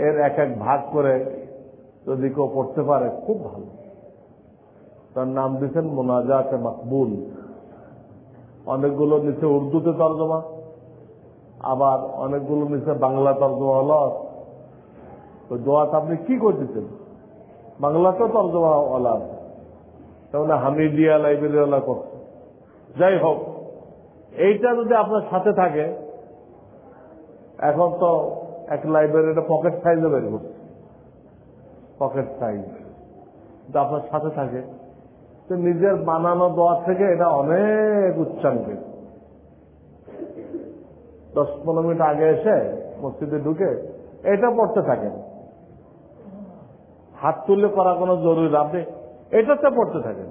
এর এক এক ভাগ করে যদি কেউ পড়তে পারে, খুব ভালো। তার নাম দিচ্ছেন মোনাজাতে মাকবুল। অনেকগুলো নিচে উর্দুতে তর্জমা, আবার অনেকগুলো নিচে বাংলা তর্জমা হল তো দোয়াতে আপনি কি করতেছেন? বাংলাতেও তর্জমা ওলা তেমন হামিদিয়া লাইব্রেরিওয়ালা করছে। যাই হোক, এইটা যদি আপনার সাথে থাকে এখন তো এক লাইব্রেরিটা পকেট সাইজে বের করছে। পকেট সাইজ আপনার সাথে থাকে। তো নিজের বানানো দোয়া থেকে এটা অনেক উচ্চাঙ্গে দশ পনেরো মিনিট আগে এসে মসজিদে ঢুকে এটা পড়তে থাকেন। হাত তুলে করা কোনো জরুরি আপনি এটাতে পড়তে থাকেন।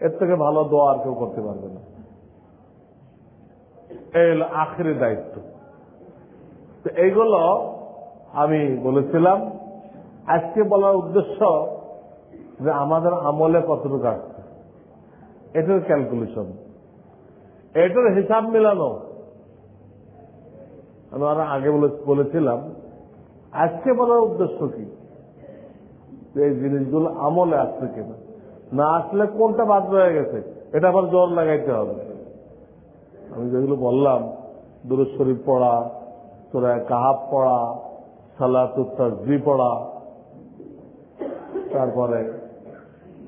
এর থেকে ভালো দোয়া আর কেউ করতে পারবে না। এই হলো আখেরি দায়িত্ব। তো এইগুলো আমি বলেছিলাম। আজকে বলার উদ্দেশ্য যে আমাদের আমলে কতটুকু আসছে। এটার ক্যালকুলেশন এটার হিসাব মেলানো। আমি আরও আগে বলেছিলাম। আজকে বলার উদ্দেশ্য কি? এই জিনিসগুলো আমলে আসছে কিনা। না আসলে কোনটা বাদ রয়ে গেছে, এটা আবার জোর লাগাইতে হবে। আমি যেগুলো বললাম, দুরুদ শরীফ পড়া সুরায় কাহাব পড়া, সালাতুত তসবি পড়া, তারপরে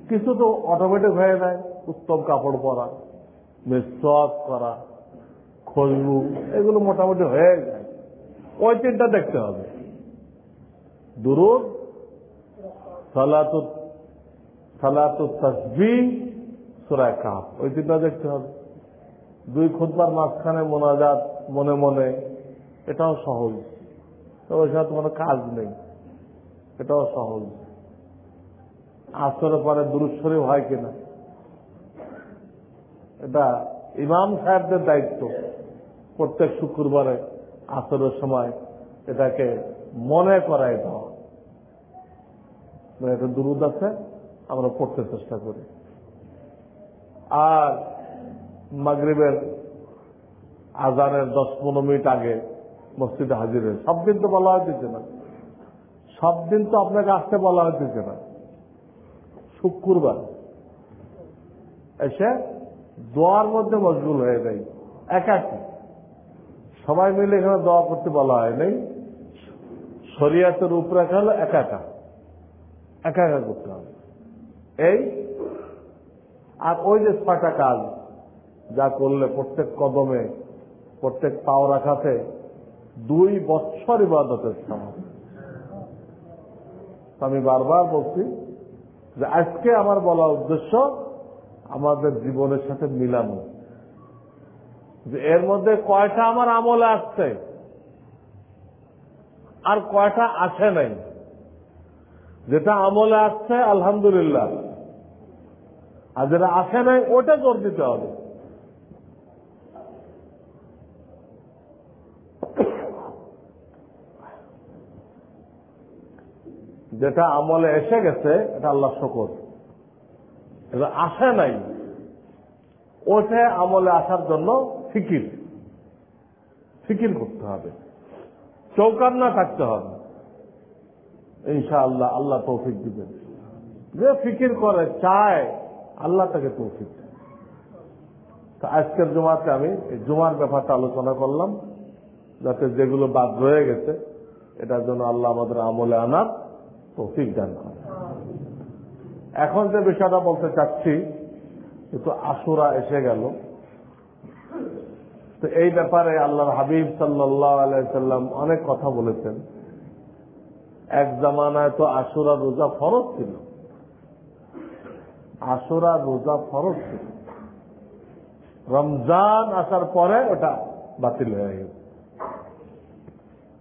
কিছু তো অটোমেটিক হয়ে যায়, উত্তম কাপড় পরা, মেসওয়াক করা খুশবু এগুলো মোটামুটি হয়ে যায়। ওই তিনটা দেখতে হবে। দুরুদ, সালাতুত সালাতুত তসবি সুরায় কাপ ওই তিনটা দেখতে হবে। দুই খুদবার মাঝখানে মোনাজাত মনে মনে এটাও সহজ। তবে সাথে কোনো কাজ নেই। এটাও সহজ। আসরে পরে দুরুশ্বরী হয় কিনা? এটা ইমাম সাহেবদের দায়িত্ব। প্রত্যেক শুক্রবারে আসরের সময় এটাকে মনে করাই দেওয়া মানে একটা দুরুদ আছে, আমরা পড়তে চেষ্টা করি। আর মাগরীবের আজানের দশ পনেরো মিনিট আগে মসজিদে হাজির হয়ে সব দিন তো বলা হইতেছে না। সব দিন তো আপনাকে আসতে বলা হইতেছে না। শুক্রবার। এসে দোয়ার মধ্যে মশগুল হয়ে যায়। একাকি। সবাই মিলে এখানে দোয়া করতে বলা হয় নাই। শরিয়াতের উপরেখা হলো একা একা একা একা করতে হবে। এই আর ওই যে ছয়টা কাজ যা করলে প্রত্যেক কদমে, প্রত্যেক পাও রাখাতে দুই বৎসর ইবাদতের সমান আমি বারবার বলছি যে আজকে আমার বলা উদ্দেশ্য আমাদের জীবনের সাথে মিলানো। যে এর মধ্যে কয়টা আমার আমলে আসছে আর কয়টা আসে নাই। যেটা আমলে আসছে, আলহামদুলিল্লাহ। আর যেটা আসে নাই, ওটা জোর দিতে হবে। যেটা আমলে এসে গেছে, এটা আল্লাহ শকর। এটা আসে নাই। ওটা আমলে আসার জন্য ফিকির। ফিকির করতে হবে। চৌকান্না থাকতে হবে। ইনশাআল্লাহ আল্লাহ আল্লাহ তৌফিক দিবেন। যে ফিকির করে, চায়, আল্লাহ তাকে তৌফিক তো আজকের জমাতে আমি এই জুমার ব্যাপারটা আলোচনা করলাম, যাতে যেগুলো বাদ রয়ে গেছে, এটার জন্য আল্লাহ আমাদের আমলে আনার তৌফিক দান করে এখন যে বিষয়টা বলতে চাচ্ছি কিন্তু আশুরা এসে গেল। তো এই ব্যাপারে আল্লাহর হাবিব সাল্লাহ আলাইসাল্লাম অনেক কথা বলেছেন। এক জামানায় তো আশুরা রোজা ফরজ ছিল। আশুরা রোজা ফরজ ছিল। রমজান আসার পরে ওটা বাতিল হয়ে গেছে।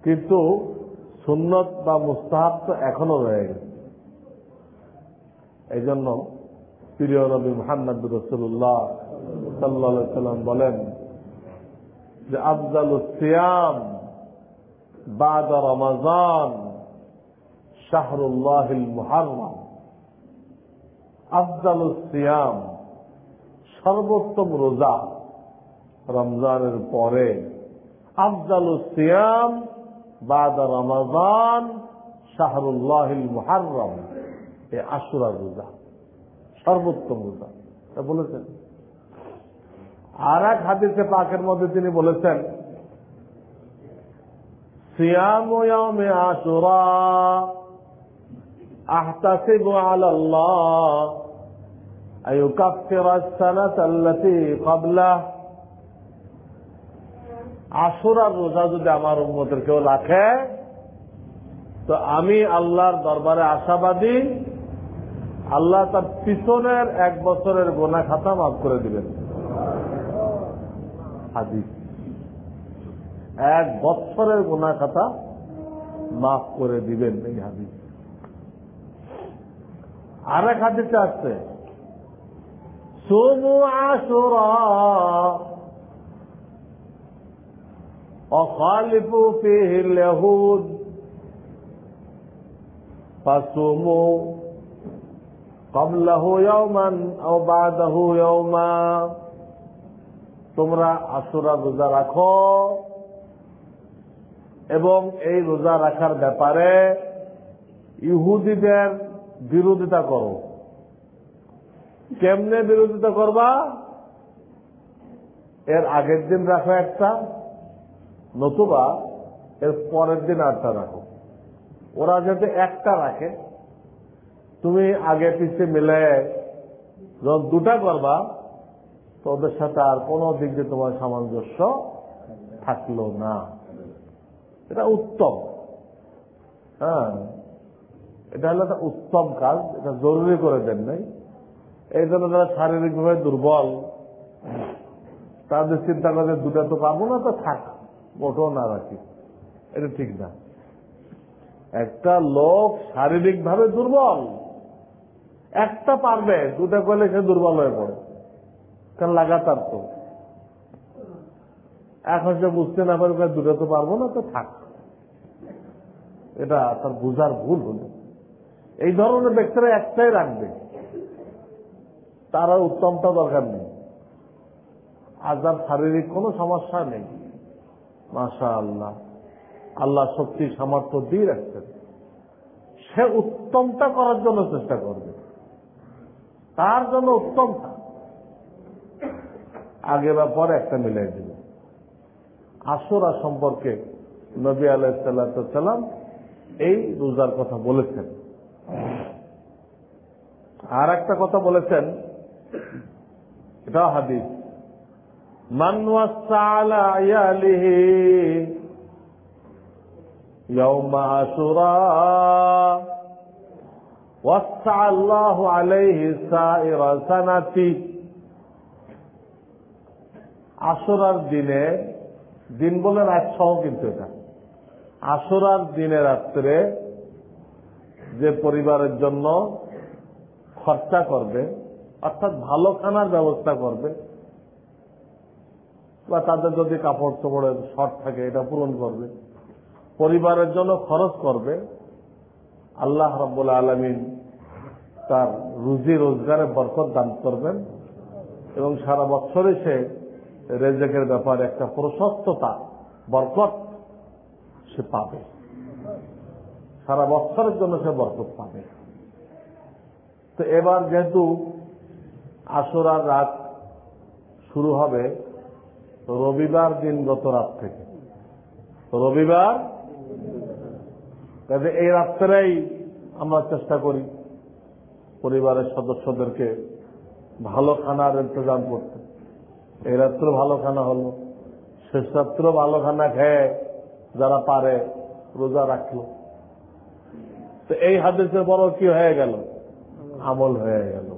কিন্তু সুন্নত বা মুস্তাহাব তো এখনও রয়ে গেছে। এই জন্য প্রিয় নবী মোহাম্মদ রসুল্লাহ সাল্লা সাল্লাম বলেন যে, আফজাল সিয়াম বাদ রমাজান শাহরুল্লাহ মুহারম আফজাল সিয়াম সর্বোত্তম রোজা রমজানের পরে আফজাল সিয়াম বাদ রমাজান শাহরুল্লাহ মুহারম এ আশুরা রোজা সর্বোত্তম রোজা তা বলেছেন আর এক হাদিসে পাকের মধ্যে তিনি বলেছেন সিয়াম ইয়ামে আশুরা أحتسب على الله أن يكفر السنة التي قبله আশুরার রোজা যদি আমার উন্মতের কেউ রাখে, তো আমি আল্লাহর দরবারে আশাবাদী, আল্লাহ তার পিছনের এক বছরের গোনা খাতা মাফ করে দিবেন। এক বছরের গোনা খাতা মাফ করে দিবেন এই হাদিস। আর হাদিসে আসছে সুমু আশুরা وخالفوا فيه اليهود فصوموا قبله يوما او بعده يوما তোমরা আশুরা রোজা রাখো এবং এই রোজা রাখার ব্যাপারে ইহুদিদের বিরোধিতা করো কেমনে বিরোধিতা করবা এর আগের দিন রাখো একটা নতুবা এর পরের দিন আটটা রাখো। ওরা যাতে একটা রাখে, তুমি আগে পিছিয়ে মিলে যখন দুটা করবা তো ওদের সাথে আর কোনো দিক দিয়ে তোমার সামঞ্জস্য থাকল না। এটা উত্তম। হ্যাঁ এটা হলো একটা উত্তম কাজ, এটা জরুরি করে দেন নাই। এই জন্য যারা শারীরিকভাবে দুর্বল, তাদের চিন্তা করে দুটা তো পাবো না, তো থাক। ওটাও না রাখি। এটা ঠিক না। একটা লোক শারীরিকভাবে দুর্বল, একটা পারবে, দুটা করলে সে দুর্বল হয়ে পড়ে। কারণ লাগাতার তো। এখন সে বুঝতে না পারবে দুটো তো পারব না, তো থাক। এটা তার বুঝার ভুল হলো। এই ধরনের ব্যক্তিরা একটাই রাখবে। তারা উত্তমটা দরকার নেই। আর যার শারীরিক কোনো সমস্যা নেই। মাশা আল্লাহ আল্লাহ শক্তি, সামর্থ্য দিয়ে রাখছেন। সে উত্তমটা করার জন্য চেষ্টা করবে। তার জন্য উত্তমটা আগে বা পরে একটা মিলাই দিবে আসরা সম্পর্কে নবী আলাইসাল্লাম এই রোজার কথা বলেছেন। আর একটা কথা বলেছেন এটা হাদিস। মান ওয়াসালা আয়ালিহি يوم عاشوراء وسع الله عليه سائر سنة আশুরার দিনে দিন বলে রাত সহ কিন্তু এটা আশুরার দিনে রাত্রে যে পরিবারের জন্য খরচা করবে অর্থাৎ ভালো খানার ব্যবস্থা করবে বা তাদের যদি কাপড় চোপড়ের শর্ট থাকে, এটা পূরণ করবে। পরিবারের জন্য খরচ করবে। আল্লাহ রব্বুল আলমিন তার রুজি রোজগারে বরকত দান করবেন এবং সারা বছরে সে রেজেকের ব্যাপারে একটা প্রশস্ততা, বরকত সে পাবে। সারা বছরের জন্য সে বরকত পাবে। তো এবার যেহেতু আসরার রাত শুরু হবে রবিবার দিন গত রাত থেকে। রবিবার? কাজে এই রাত্রেই আমরা চেষ্টা করি পরিবারের সদস্যদেরকে ভালো খানার ইন্তজাম করতে। এই রাত্রে ভালো খানা হলো। শেষ রাত্রে ভালো খানা খেয়ে যারা পারে রোজা রাখল। তো এই হাদিসের বড় কি হয়ে গেল? আমল হয়ে গেল।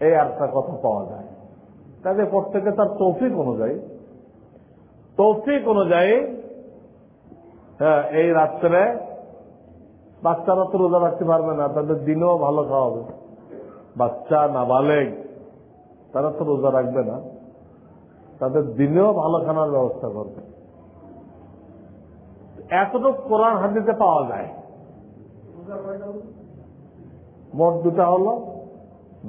এই একটা কথা পাওয়া যায়। কাজে প্রত্যেকে তার তৌফিক অনুযায়ী তৌফিক অনুযায়ী হ্যাঁ এই রাত্রে বাচ্চারা তো রোজা রাখতে পারবে না, তাদের দিনেও ভালো খাওয়াবে। বাচ্চা নাবালেগ, তারা তো রোজা রাখবে না, তাদের দিনেও ভালো খানার ব্যবস্থা করবে। এতটুকু কোরআন হাদিতে পাওয়া যায়। মোট দুটা হলো,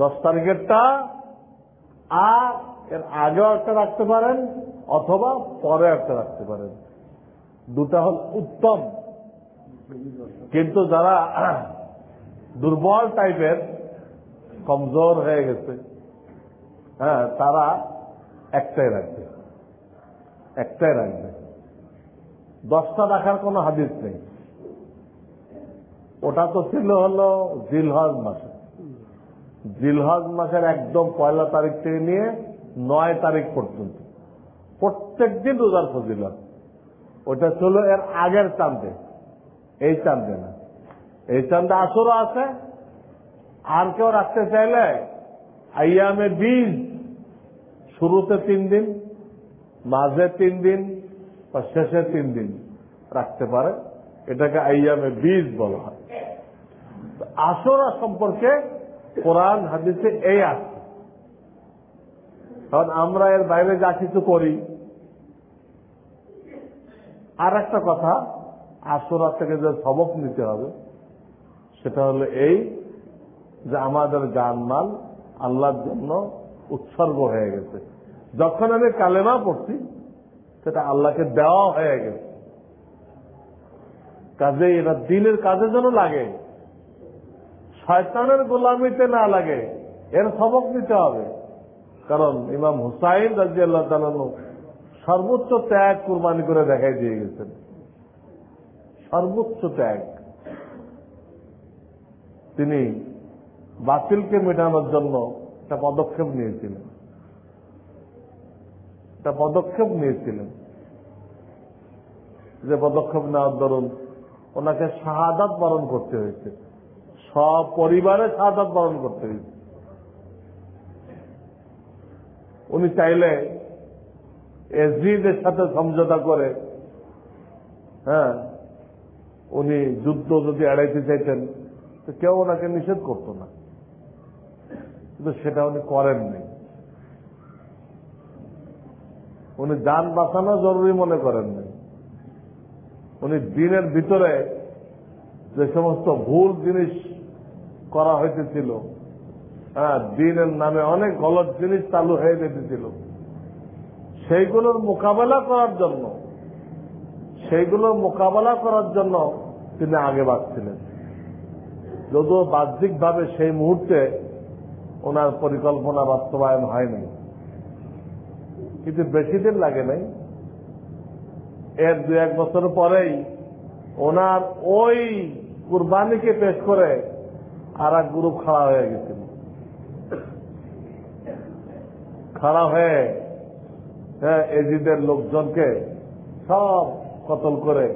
দশ তারিখেরটা আর এর আগেও একটা রাখতে পারেন, অথবা পরে একটা রাখতে পারেন। দুটা হল উত্তম। কিন্তু যারা দুর্বল টাইপের, কমজোর হয়ে গেছে হ্যাঁ তারা একটাই রাখবে। একটাই রাখবে। দশটা রাখার কোনো হাদিস নেই। ওটা তো ছিল হলো জিলহজ মাসে। জিলহজ মাসের একদম পয়লা তারিখ থেকে নিয়ে নয় তারিখ পর্যন্ত। প্রত্যেক দিন রোজার ফজিলত। ওটা ছিল এর আগের চান্দে এই চান্দে না। এই চান্দে আসরও আছে। আর কেউ রাখতে চাইলে আইয়ামে বীজ শুরুতে তিন দিন, মাঝে তিন দিন বা শেষে তিন দিন রাখতে পারে। এটাকে আইয়ামে বীজ বলা হয়। আসরা সম্পর্কে কোরআন, হাদিসে এই আছে। কারণ আমরা এর বাইরে যা কিছু করি আর একটা কথা আসরা থেকে যে সবক নিতে হবে, সেটা হলো এই যে আমাদের জানমাল আল্লাহর জন্য উৎসর্গ হয়ে গেছে। যখন আমি কালেমা পড়ছি, সেটা আল্লাহকে দেওয়া হয়ে গেছে। কাজে এটা দিনের কাজে যেন লাগে। শয়তানের গোলামিতে না লাগে, এর সবক নিতে হবে। কারণ ইমাম হুসাইন রাজি আল্লাহ সর্বোচ্চ ত্যাগ কুরবানি করে দেখাই দিয়ে গেছেন। সর্বোচ্চ ত্যাগ। তিনি বাতিলকে মেটানোর জন্য একটা পদক্ষেপ নিয়েছিলেন। একটা পদক্ষেপ নিয়েছিলেন। যে পদক্ষেপ নেওয়ার দরুন ওনাকে শাহাদাত বরণ করতে হয়েছে। সব পরিবারে শাহাদাত বরণ করতে হয়েছে উনি চাইলে এজিদের সাথে সমঝোতা করে হ্যাঁ উনি যুদ্ধ যদি এড়াইতে চাইতেন, তো কেউ ওনাকে নিষেধ করত না। কিন্তু সেটা উনি করেননি। উনি যান বাঁচানো জরুরি মনে করেননি। উনি দিনের ভিতরে যে সমস্ত ভুল জিনিস করা হইতেছিল। হ্যাঁ দিনের নামে অনেক গলত জিনিস চালু হয়ে যেতেছিল। সেইগুলোর মোকাবেলা করার জন্য, সেইগুলোর মোকাবেলা করার জন্য তিনি আগে বাড়ছিলেন যদিও বাহ্যিকভাবে সেই মুহূর্তে ওনার পরিকল্পনা বাস্তবায়ন হয়নি। কিন্তু বেশি দিন লাগে নাই। এর দু এক বছর পরেই ওনার ওই কুরবানিকে পেশ করে আর এক গ্রুপ খাড়া হয়ে গেছিল খাড়া হয়ে হ্যাঁ এজিদের লোকজনকে সব কতল করে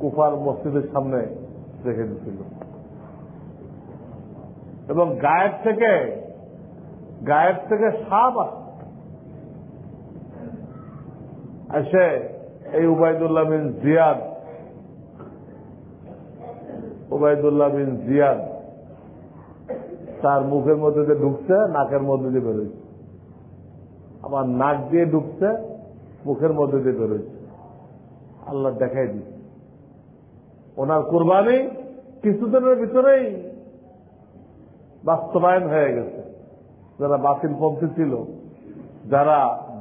কুফার মসজিদের সামনে রেখে দিছিল। এবং গায়ের থেকে গায়ের থেকে সাপ আসে এই উবায়দুল্লাহ বিন জিয়াদ। উবায়দুল্লাহ বিন জিয়াদ তার মুখের মধ্যে দিয়ে ঢুকছে, নাকের মধ্যে দিয়ে বেরোচ্ছে আবার নাক দিয়ে ঢুকছে, মুখের মধ্যে দিয়ে বেরোচ্ছে আল্লাহ দেখাই দিচ্ছে ওনার কোরবানি কিছুদিনের ভিতরেই বাস্তবায়ন হয়ে গেছে। যারা বাতিল পন্থী ছিল, যারা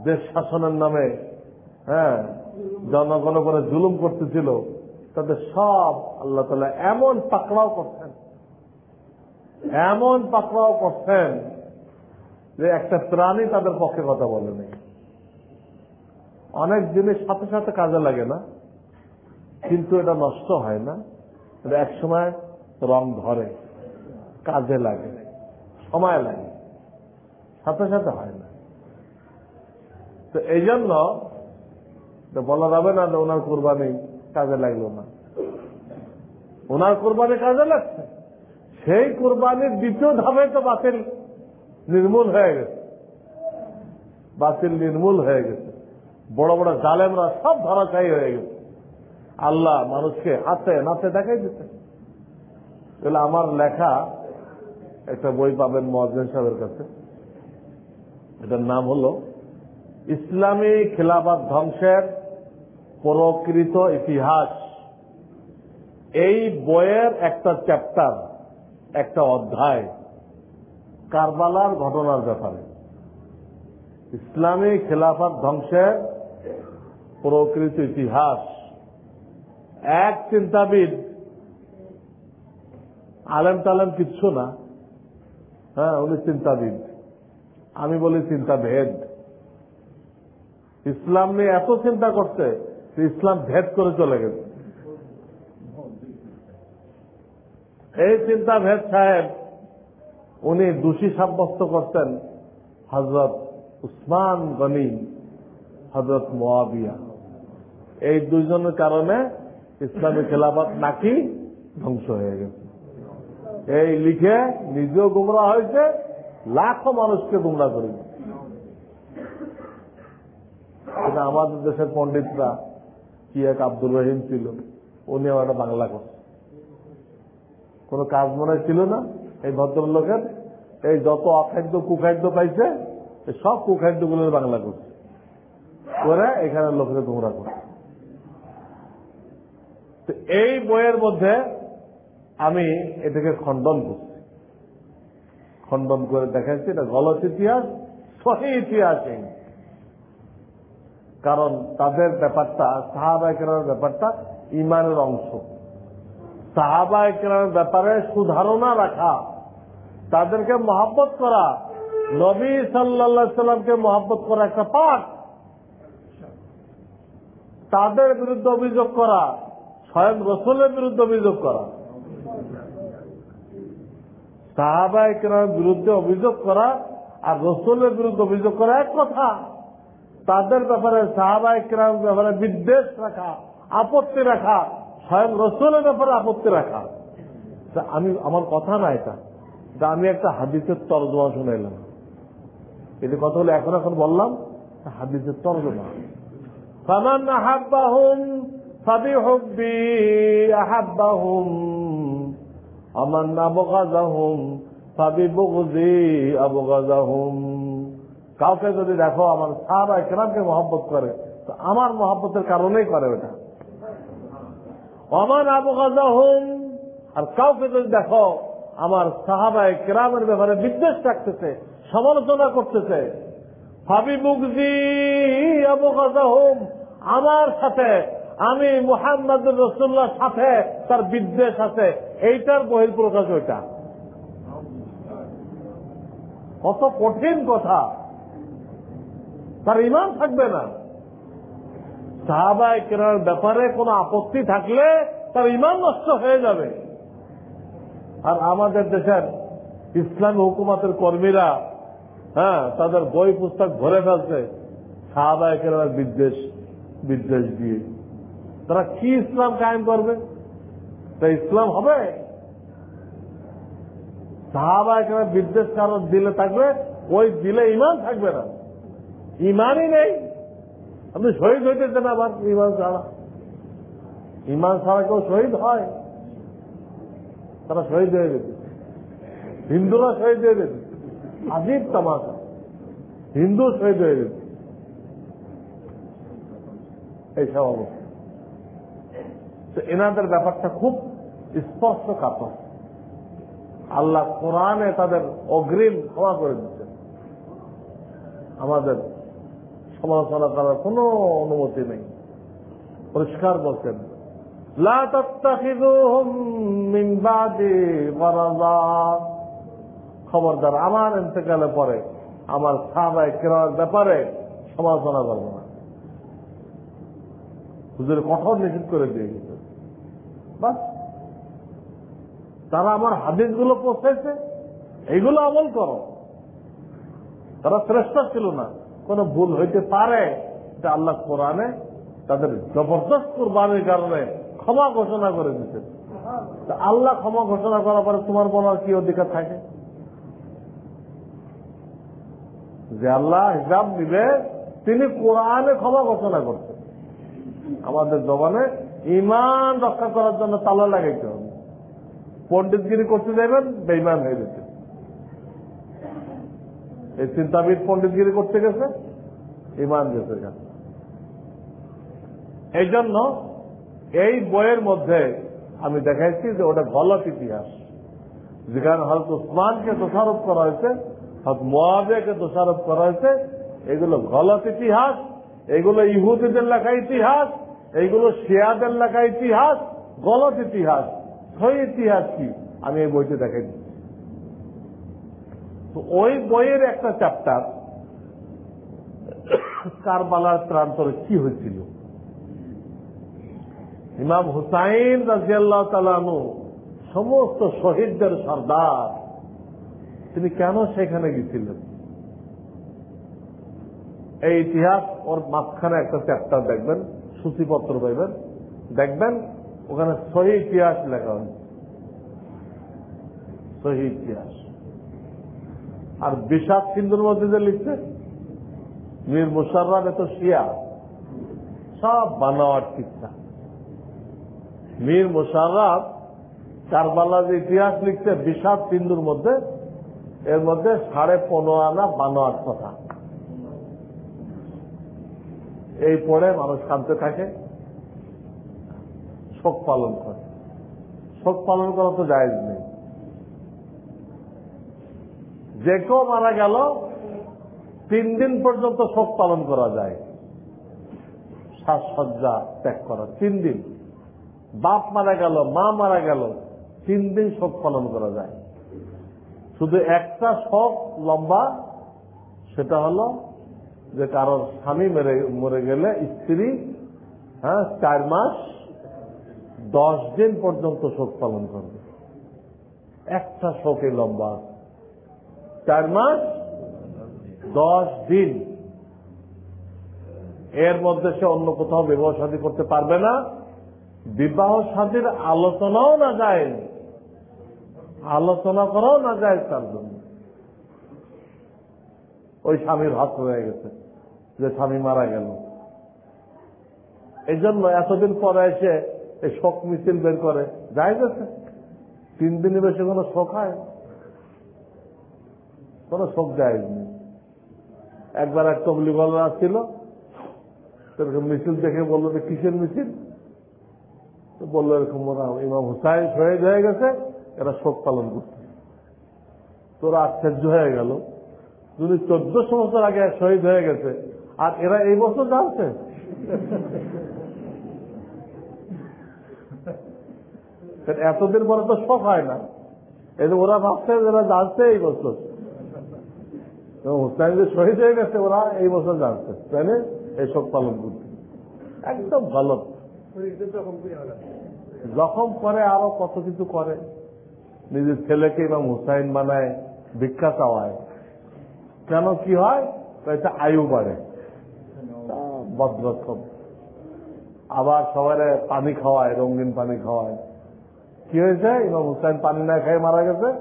দেশ শাসনের নামে হ্যাঁ জনগণ করে জুলুম করতেছিল, তাদের সব আল্লাহ তালা এমন পাকড়াও করছেন। এমন পাকড়াও করছেন যে একটা প্রাণী তাদের পক্ষে কথা বলে নেই অনেক জিনিস সাথে সাথে কাজে লাগে না, কিন্তু এটা নষ্ট হয় না। এটা একসময় রং ধরে, কাজে লাগে, সময় লাগে, সাথে সাথে হয় না। তো এই জন্য বলা যাবে না যে ওনার কোরবানি কাজে লাগল না। ওনার কোরবানি কাজে লাগছে। সেই কোরবানির দ্বিতীয় ধাপে তো বাতিল নির্মূল হয়ে গেছে। বাতিল নির্মূল হয়ে গেছে। বড় বড় জালেমরা সব ধরাশায়ী হয়ে গেছে। আল্লাহ মানুষকে হাতে নাতে দেখাই দিতে তাহলে আমার লেখা একটা বই পাবেন মহাজন সাহেবের কাছে। এটার নাম হল, ইসলামী খেলাফত ধ্বংসের প্রকৃত ইতিহাস। এই বইয়ের একটা চ্যাপ্টার একটা অধ্যায়, কারবালার ঘটনার ব্যাপারে। ইসলামী খেলাফার ধ্বংসের প্রকৃত ইতিহাস। এক চিন্তাবিদ, আলেম টালেম কিচ্ছু না। হ্যাঁ উনি চিন্তাবিদ। আমি বলি চিন্তা ভেদ ইসলাম নিয়ে এত চিন্তা করছে যে ইসলাম ভেদ করে চলে গেছে। এই চিন্তা ভেদ সাহেব, উনি দোষী সাব্যস্ত করতেন হজরত উসমান গনি হজরত মোয়াবিয়া এই দুইজনের কারণে ইসলামী খেলাফত নাকি ধ্বংস হয়ে গেছে। এই লিখে নিজেও গুমরা হয়েছে, লাখো মানুষকে গুমরা করে আমাদের দেশের পণ্ডিতরা কি এক আব্দুল রহিম ছিল উনি আমার বাংলা করছে। কোন কাজ মনে ছিল না। এই ভদ্রলোকের এই যত অখাদ্য কুখাদ্য পাইছে সব কুখাদ্যগুলোর বাংলা করছে। করে এখানে লোকের তোমরা করছে তো এই বইয়ের মধ্যে আমি এটাকে খণ্ডন করছি। খণ্ডন করে দেখাচ্ছি, এটা গলত ইতিহাস, সহি ইতিহাস এই। কারণ তাদের ব্যাপারটা সাহাবা একরামের ব্যাপারটা ইমানের অংশ। সাহাবা একরামের ব্যাপারে সুধারণা রাখা, তাদেরকে মহাব্বত করা, নবী সাল্লা সাল্লামকে মহাব্বত করা একটা পাঠ। তাদের বিরুদ্ধে অভিযোগ করা, স্বয়ং রসুলের বিরুদ্ধে অভিযোগ করা। সাহাবা একরামের বিরুদ্ধে অভিযোগ করা আর রসুলের বিরুদ্ধে অভিযোগ করা এক কথা। তাদের ব্যাপারে, সাহাবা একরামের ব্যাপারে বিদ্বেষ রাখা, আপত্তি রাখা স্বয়ং রসুলের ব্যাপারে আপত্তি রাখা। তা আমি, আমার কথা না এটা। তা আমি একটা হাদিসের তর্জমা শুনাইলাম। এটি কথা হলো এখন এখন বললাম হাদিসের তর্জমা। ফামান আহাব্বাহুম ফাবিহুব্বি আহাব্বাহুম আমার নাবগাজাহুম ফাবিবগজি আবগাজাহুম। কাউকে যদি দেখো, আমার সাহাবা একরামকে মহব্বত করে, তো আমার মহব্বতের কারণেই করে ওটা। অমান আবু হুম আর কাউকে যদি দেখো, আমার সাহাবা একরামের ব্যাপারে বিদ্বেষ রাখতেছে, সমালোচনা করতেছে ভাবি মুগজি আবু হুম আমার সাথে, আমি মুহাম্মদ রসুল্লার সাথে তার বিদ্বেষ আছে, এইটার বহির্প্রকাশ ওইটা। কত কঠিন কথা। তার ইমান থাকবে না। সাহাবায় কেনার ব্যাপারে কোনো আপত্তি থাকলে তার ইমান নষ্ট হয়ে যাবে। আর আমাদের দেশের ইসলামী হুকুমাতের কর্মীরা হ্যাঁ তাদের বই পুস্তক ভরে ফেলছে সাহাবায় কেনার বিদ্বেষ বিদ্বেষ দিয়ে। তারা কি ইসলাম কায়েম করবে? তা ইসলাম হবে। সাহাবা এখানে বিদ্বেষ কারণ দিলে থাকবে, ওই দিলে ইমান থাকবে না। ইমানই নেই। আপনি শহীদ হইতেছেন আবার ইমান ছাড়া। ইমান ছাড়া কেউ শহীদ হয়? তারা শহীদ হয়ে গেছে। হিন্দুরা শহীদ হয়ে গেছে। আজিব তামাশা। হিন্দু শহীদ হয়ে গেছে। এইসব অবস্থা। তো এনাদের ব্যাপারটা খুব স্পষ্ট স্পর্শকাতর। আল্লাহ কোরআনে তাদের অগ্রিম ক্ষমা করে দিচ্ছেন। আমাদের সমালোচনা করার কোন অনুমতি নেই। পরিষ্কার বলছেন খবরদার, আমার ইন্তেকালে পরে আমার সাহাবায় কেনার ব্যাপারে সমালোচনা করব না। হুজুরে কঠোর নিষেধ করে দিয়ে গেছে। বাস। তারা আমার হাদিসগুলো পৌঁছাইছে, এইগুলো আমল করো। তারা শ্রেষ্ঠ ছিল না। কোন ভুল হইতে পারে, এটা আল্লাহ কোরআনে তাদের জবরদস্ত কুরবানির কারণে ক্ষমা ঘোষণা করে দিচ্ছেন আল্লাহ ক্ষমা ঘোষণা করার পরে তোমার বলার কি অধিকার থাকে? যে আল্লাহ হিসাব দিবে, তিনি কোরআনে ক্ষমা ঘোষণা করছেন। আমাদের জবানে ইমান রক্ষা করার জন্য তালা লাগাইতে হবে। পণ্ডিতগিরি করতে যাবেন বেইমান হয়ে গেছে এই চিন্তাবিদ পণ্ডিতগিরি করতে গেছে ইমান গেছে এই জন্য এই বইয়ের মধ্যে আমি দেখাইছি যে ওটা গলত ইতিহাস। যেখানে হয়তো উসমানকে দোষারোপ করা হয়েছে হয়তো মোয়াবিয়াকে দোষারোপ করা হয়েছে, এগুলো গলত ইতিহাস, এগুলো ইহুদিদের লেখা ইতিহাস এইগুলো শিয়াদের লেখা ইতিহাস, গলত ইতিহাস। সেই ইতিহাস কি? আমি এই বইতে দেখাই দিচ্ছি তো ওই বইয়ের একটা চ্যাপ্টার কারবালার প্রান্তরে কি হয়েছিল? ইমাম হুসাইন রাজিয়াল্লাহ তালানু সমস্ত শহীদদের সর্দার, তিনি কেন সেখানে গেছিলেন এই ইতিহাস ওর মাঝখানে একটা চ্যাপ্টার দেখবেন, সূচিপত্র পাইবেন। দেখবেন, ওখানে সহি ইতিহাস লেখা হয়েছে। সহি ইতিহাস। আর বিষাদ সিন্ধুর মধ্যে যে লিখছে। মীর মুশাররাফ এত শিয়া। সব বানাওয়ার কিচ্ছা। মীর মুশাররাফ কারবালার যে ইতিহাস লিখছে, বিষাদ সিন্ধুর মধ্যে, এর মধ্যে সাড়ে পনেরো আনা বানোয়ার কথা। এই পড়ে মানুষ শান্তি থাকে, শোক পালন করে। শোক পালন করা তো জায়জ নেই। যে কেউ মারা গেল, তিন দিন পর্যন্ত শোক পালন করা যায়। সাজসজ্জা ত্যাগ করা, তিন দিন। বাপ মারা গেল, মা মারা গেল, তিন দিন শোক পালন করা যায়। শুধু একটা শোক লম্বা, সেটা হলো যে কারোর স্বামী মেরে, মরে গেলে স্ত্রী হ্যাঁ চার মাস, দশ দিন পর্যন্ত শোক পালন করবে। একটা শোকে লম্বা। চার মাস, দশ দিন। এর মধ্যে সে অন্য কোথাও বিবাহ শাদী করতে পারবে না। বিবাহ শাদীর আলোচনাও না যায়। আলোচনা করাও না যায় তার জন্য। ওই স্বামীর হাত হয়ে গেছে যে স্বামী মারা গেল। এই জন্য এতদিন পরে এসে এই শোক মিছিল বের করে। যাই গেছে। তিন দিনে বেশি কোনো শোক হয়? কোনো শোক নেই। একবার এক তবলিগলা ছিল এরকম মিছিল দেখে বলল যে কিসের মিছিল? তো বলল এরকম ওরা ইমাম হুসাইন শহীদ হয়ে গেছে, এরা শোক পালন করছে তোরা আশ্চর্য হয়ে গেল। যদি চোদ্দশো বছর আগে শহীদ হয়ে গেছে, আর এরা এই বছর জানছে? এতদিন পরে তো শোক হয় না। এই ওরা ভাবছে এরা জানছে এই বছর। হুসাইন যে শহীদ হয়ে গেছে ওরা, এই বছর জানছে। তাই না এই শোক পালন করতে একদম ভালো। জখম করে আরও কত কিছু করে। নিজের ছেলেকে এবং হুসাইন বানায়, ভিক্ষা চাওয়ায়। কেন কি হয়? এটা আয়ু বাড়ে। বদরকম আবার সবাই পানি খাওয়ায়, রঙিন পানি খাওয়ায়। কি হয়েছে? ইমাম হুসাইন পানি না খেয়ে মারা গেছে,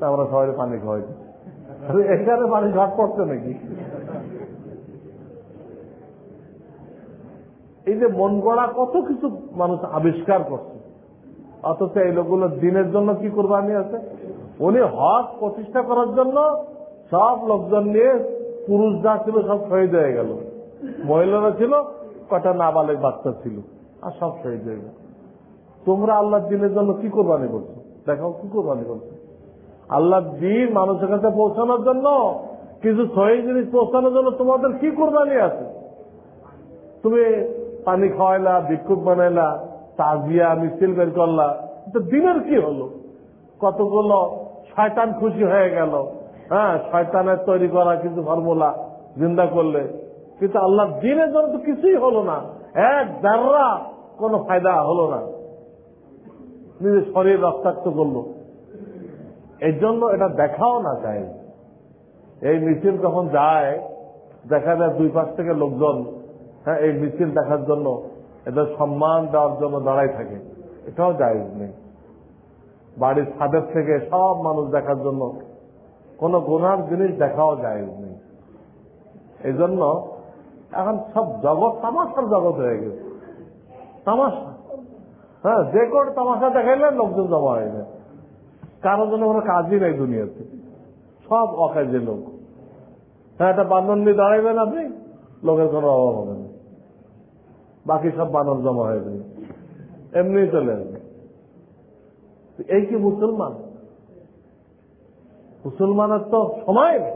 তা আমরা সবাই পানি খাওয়াই। এখানে পানি ঘাট পড়ছে নাকি? এই যে মন গড়া কত কিছু মানুষ আবিষ্কার করছে। অথচ এই লোকগুলো দিনের জন্য কি কোরবানি আছে? উনি হক প্রতিষ্ঠা করার জন্য সব লোকজন নিয়ে পুরুষ যা ছিল সব শহীদ হয়ে গেল। মহিলারা ছিল, কটা নাবালের বাচ্চা ছিল, আর সব শহীদ হয়ে গেল। তোমরা আল্লাহ দিনের জন্য কি কোরবানি করছ? দেখাও, কি কোরবানি করছ? আল্লাহ দিন মানুষের কাছে পৌঁছানোর জন্য, কিছু সহি জিনিস পৌঁছানোর জন্য তোমাদের কি কোরবানি আছে? তুমি পানি খাওয়াইলা বিক্ষুব বানাইলা তাজিয়া মিছিল বের করলা, তো দিনের কি হলো? কতগুলো শয়তান খুশি হয়ে গেল। হ্যাঁ শয়তানের তৈরি করা কিছু ফর্মুলা জিন্দা করলে। কিন্তু আল্লাহ দিনের জন্য তো কিছুই হলো না। এক দাররা কোনো ফায়দা হলো না। নিজের শরীর রক্তাক্ত করল। এই জন্য এটা দেখাও না যায়। এই মিছিল যখন যায়, দেখা যায় দুই পাশ থেকে লোকজন হ্যাঁ এই মিছিল দেখার জন্য, এদের সম্মান দেওয়ার জন্য দাঁড়াই থাকে। এটাও জায়জ নেই। বাড়ির ছাদের থেকে সব মানুষ দেখার জন্য কোন গুনার জিনিস দেখাও জায়জ নেই। এই জন্য এখন সব জগৎ তামাশার জগৎ হয়ে গেছে। তামাশা হ্যাঁ যে কোনো তামাশা দেখাইলে লোকজন জমা হয়ে যায়। কারোর জন্য কোনো কাজই নেই দুনিয়াতে। সব অকাজে লোক। হ্যাঁ একটা বান্ধন নিয়ে দাঁড়াইবেন আপনি? লোকের কোনো অভাব হবে না। বাকি সব বানর জমা হয়ে যাবে। এমনি চলে আসবে। এই কি মুসলমান? মুসলমানের তো সময়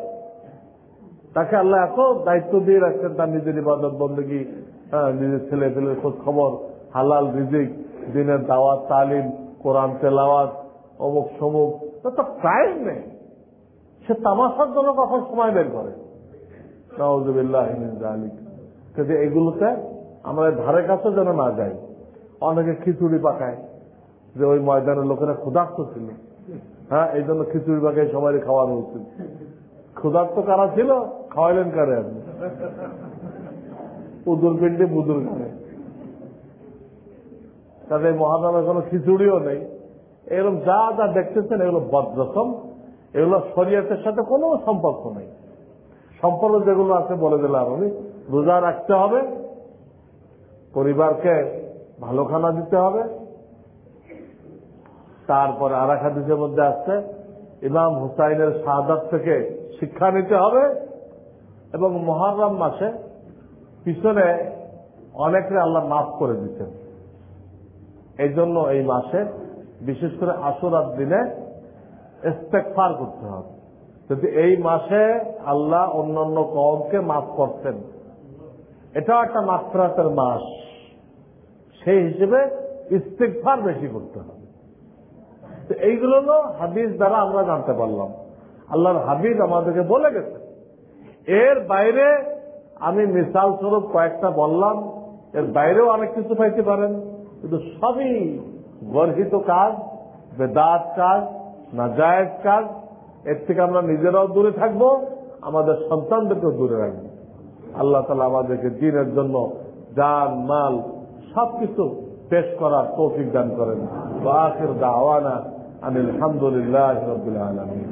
তাকে আল্লাহ এত দায়িত্ব দিয়ে রাখছেন, তার নিজের ইবাদত বন্দী নিজের ছেলে পেলের খোঁজ খবর হালাল রিজিক, দিনের দাওয়াত, তালিম, কোরআন, তেলাওয়াত অমুক সমুক। তো টাইম নেই। সে তামাশার জন্য কখন সময় বের করে? এগুলোতে আমরা ধারে কাছে যেন না যাই। অনেকে খিচুড়ি পাকায়। যে ওই ময়দানের লোকেরা ক্ষুধার্ত ছিল। হ্যাঁ এই জন্য খিচুড়ি পাকায় সবাই খাওয়ানো উচিত। ক্ষুধার্ত কারা ছিল? খাওয়াইলেন কারে আপনি? উদুর পিণ্ডে বুদুর গানে তাদের মহাদামের কোনো খিচুড়িও নেই। এরকম যা যা দেখতেছেন, এগুলো বদরসম এগুলো শরীয়তের সাথে কোনো সম্পর্ক নেই। সম্পর্ক যেগুলো আছে বলে দিলাম আমি। রোজা রাখতে হবে, পরিবারকে ভালো খানা দিতে হবে। তারপরে আর এক হাদিসের মধ্যে আসছে ইমাম হুসাইনের শাহাদাত থেকে শিক্ষা নিতে হবে এবং মহারাম মাসে পিছনে অনেকে আল্লাহ মাফ করে দিচ্ছেন এই জন্য এই মাসে বিশেষ করে আসরার দিনে ইস্তেকফার করতে হবে। যদি এই মাসে আল্লাহ অন্যান্য কমকে মাফ করতেন, এটাও একটা মাত্রাতের মাস। সেই হিসেবে ইস্তেকফার বেশি করতে হবে। তো এইগুলো হলো হাদিস দ্বারা আমরা জানতে পারলাম। আল্লাহর হাবিজ আমাদেরকে বলে গেছে এর বাইরে আমি মিসাল স্বরূপ কয়েকটা বললাম, এর বাইরেও অনেক কিছু পাইতে পারেন, কিন্তু সবই গর্হিত কাজ, বেদাত কাজ, নাজায়েজ কাজ, এর থেকে আমরা নিজেরাও দূরে থাকব, আমাদের সন্তানদেরকেও দূরে রাখব। আল্লাহ তালা আমাদেরকে দিনের জন্য যান মাল সবকিছু পেশ করার তৌফিক দান করেন। আখির দাওয়ানা আমি আলহামদুলিল্লাহ রবিল আলমী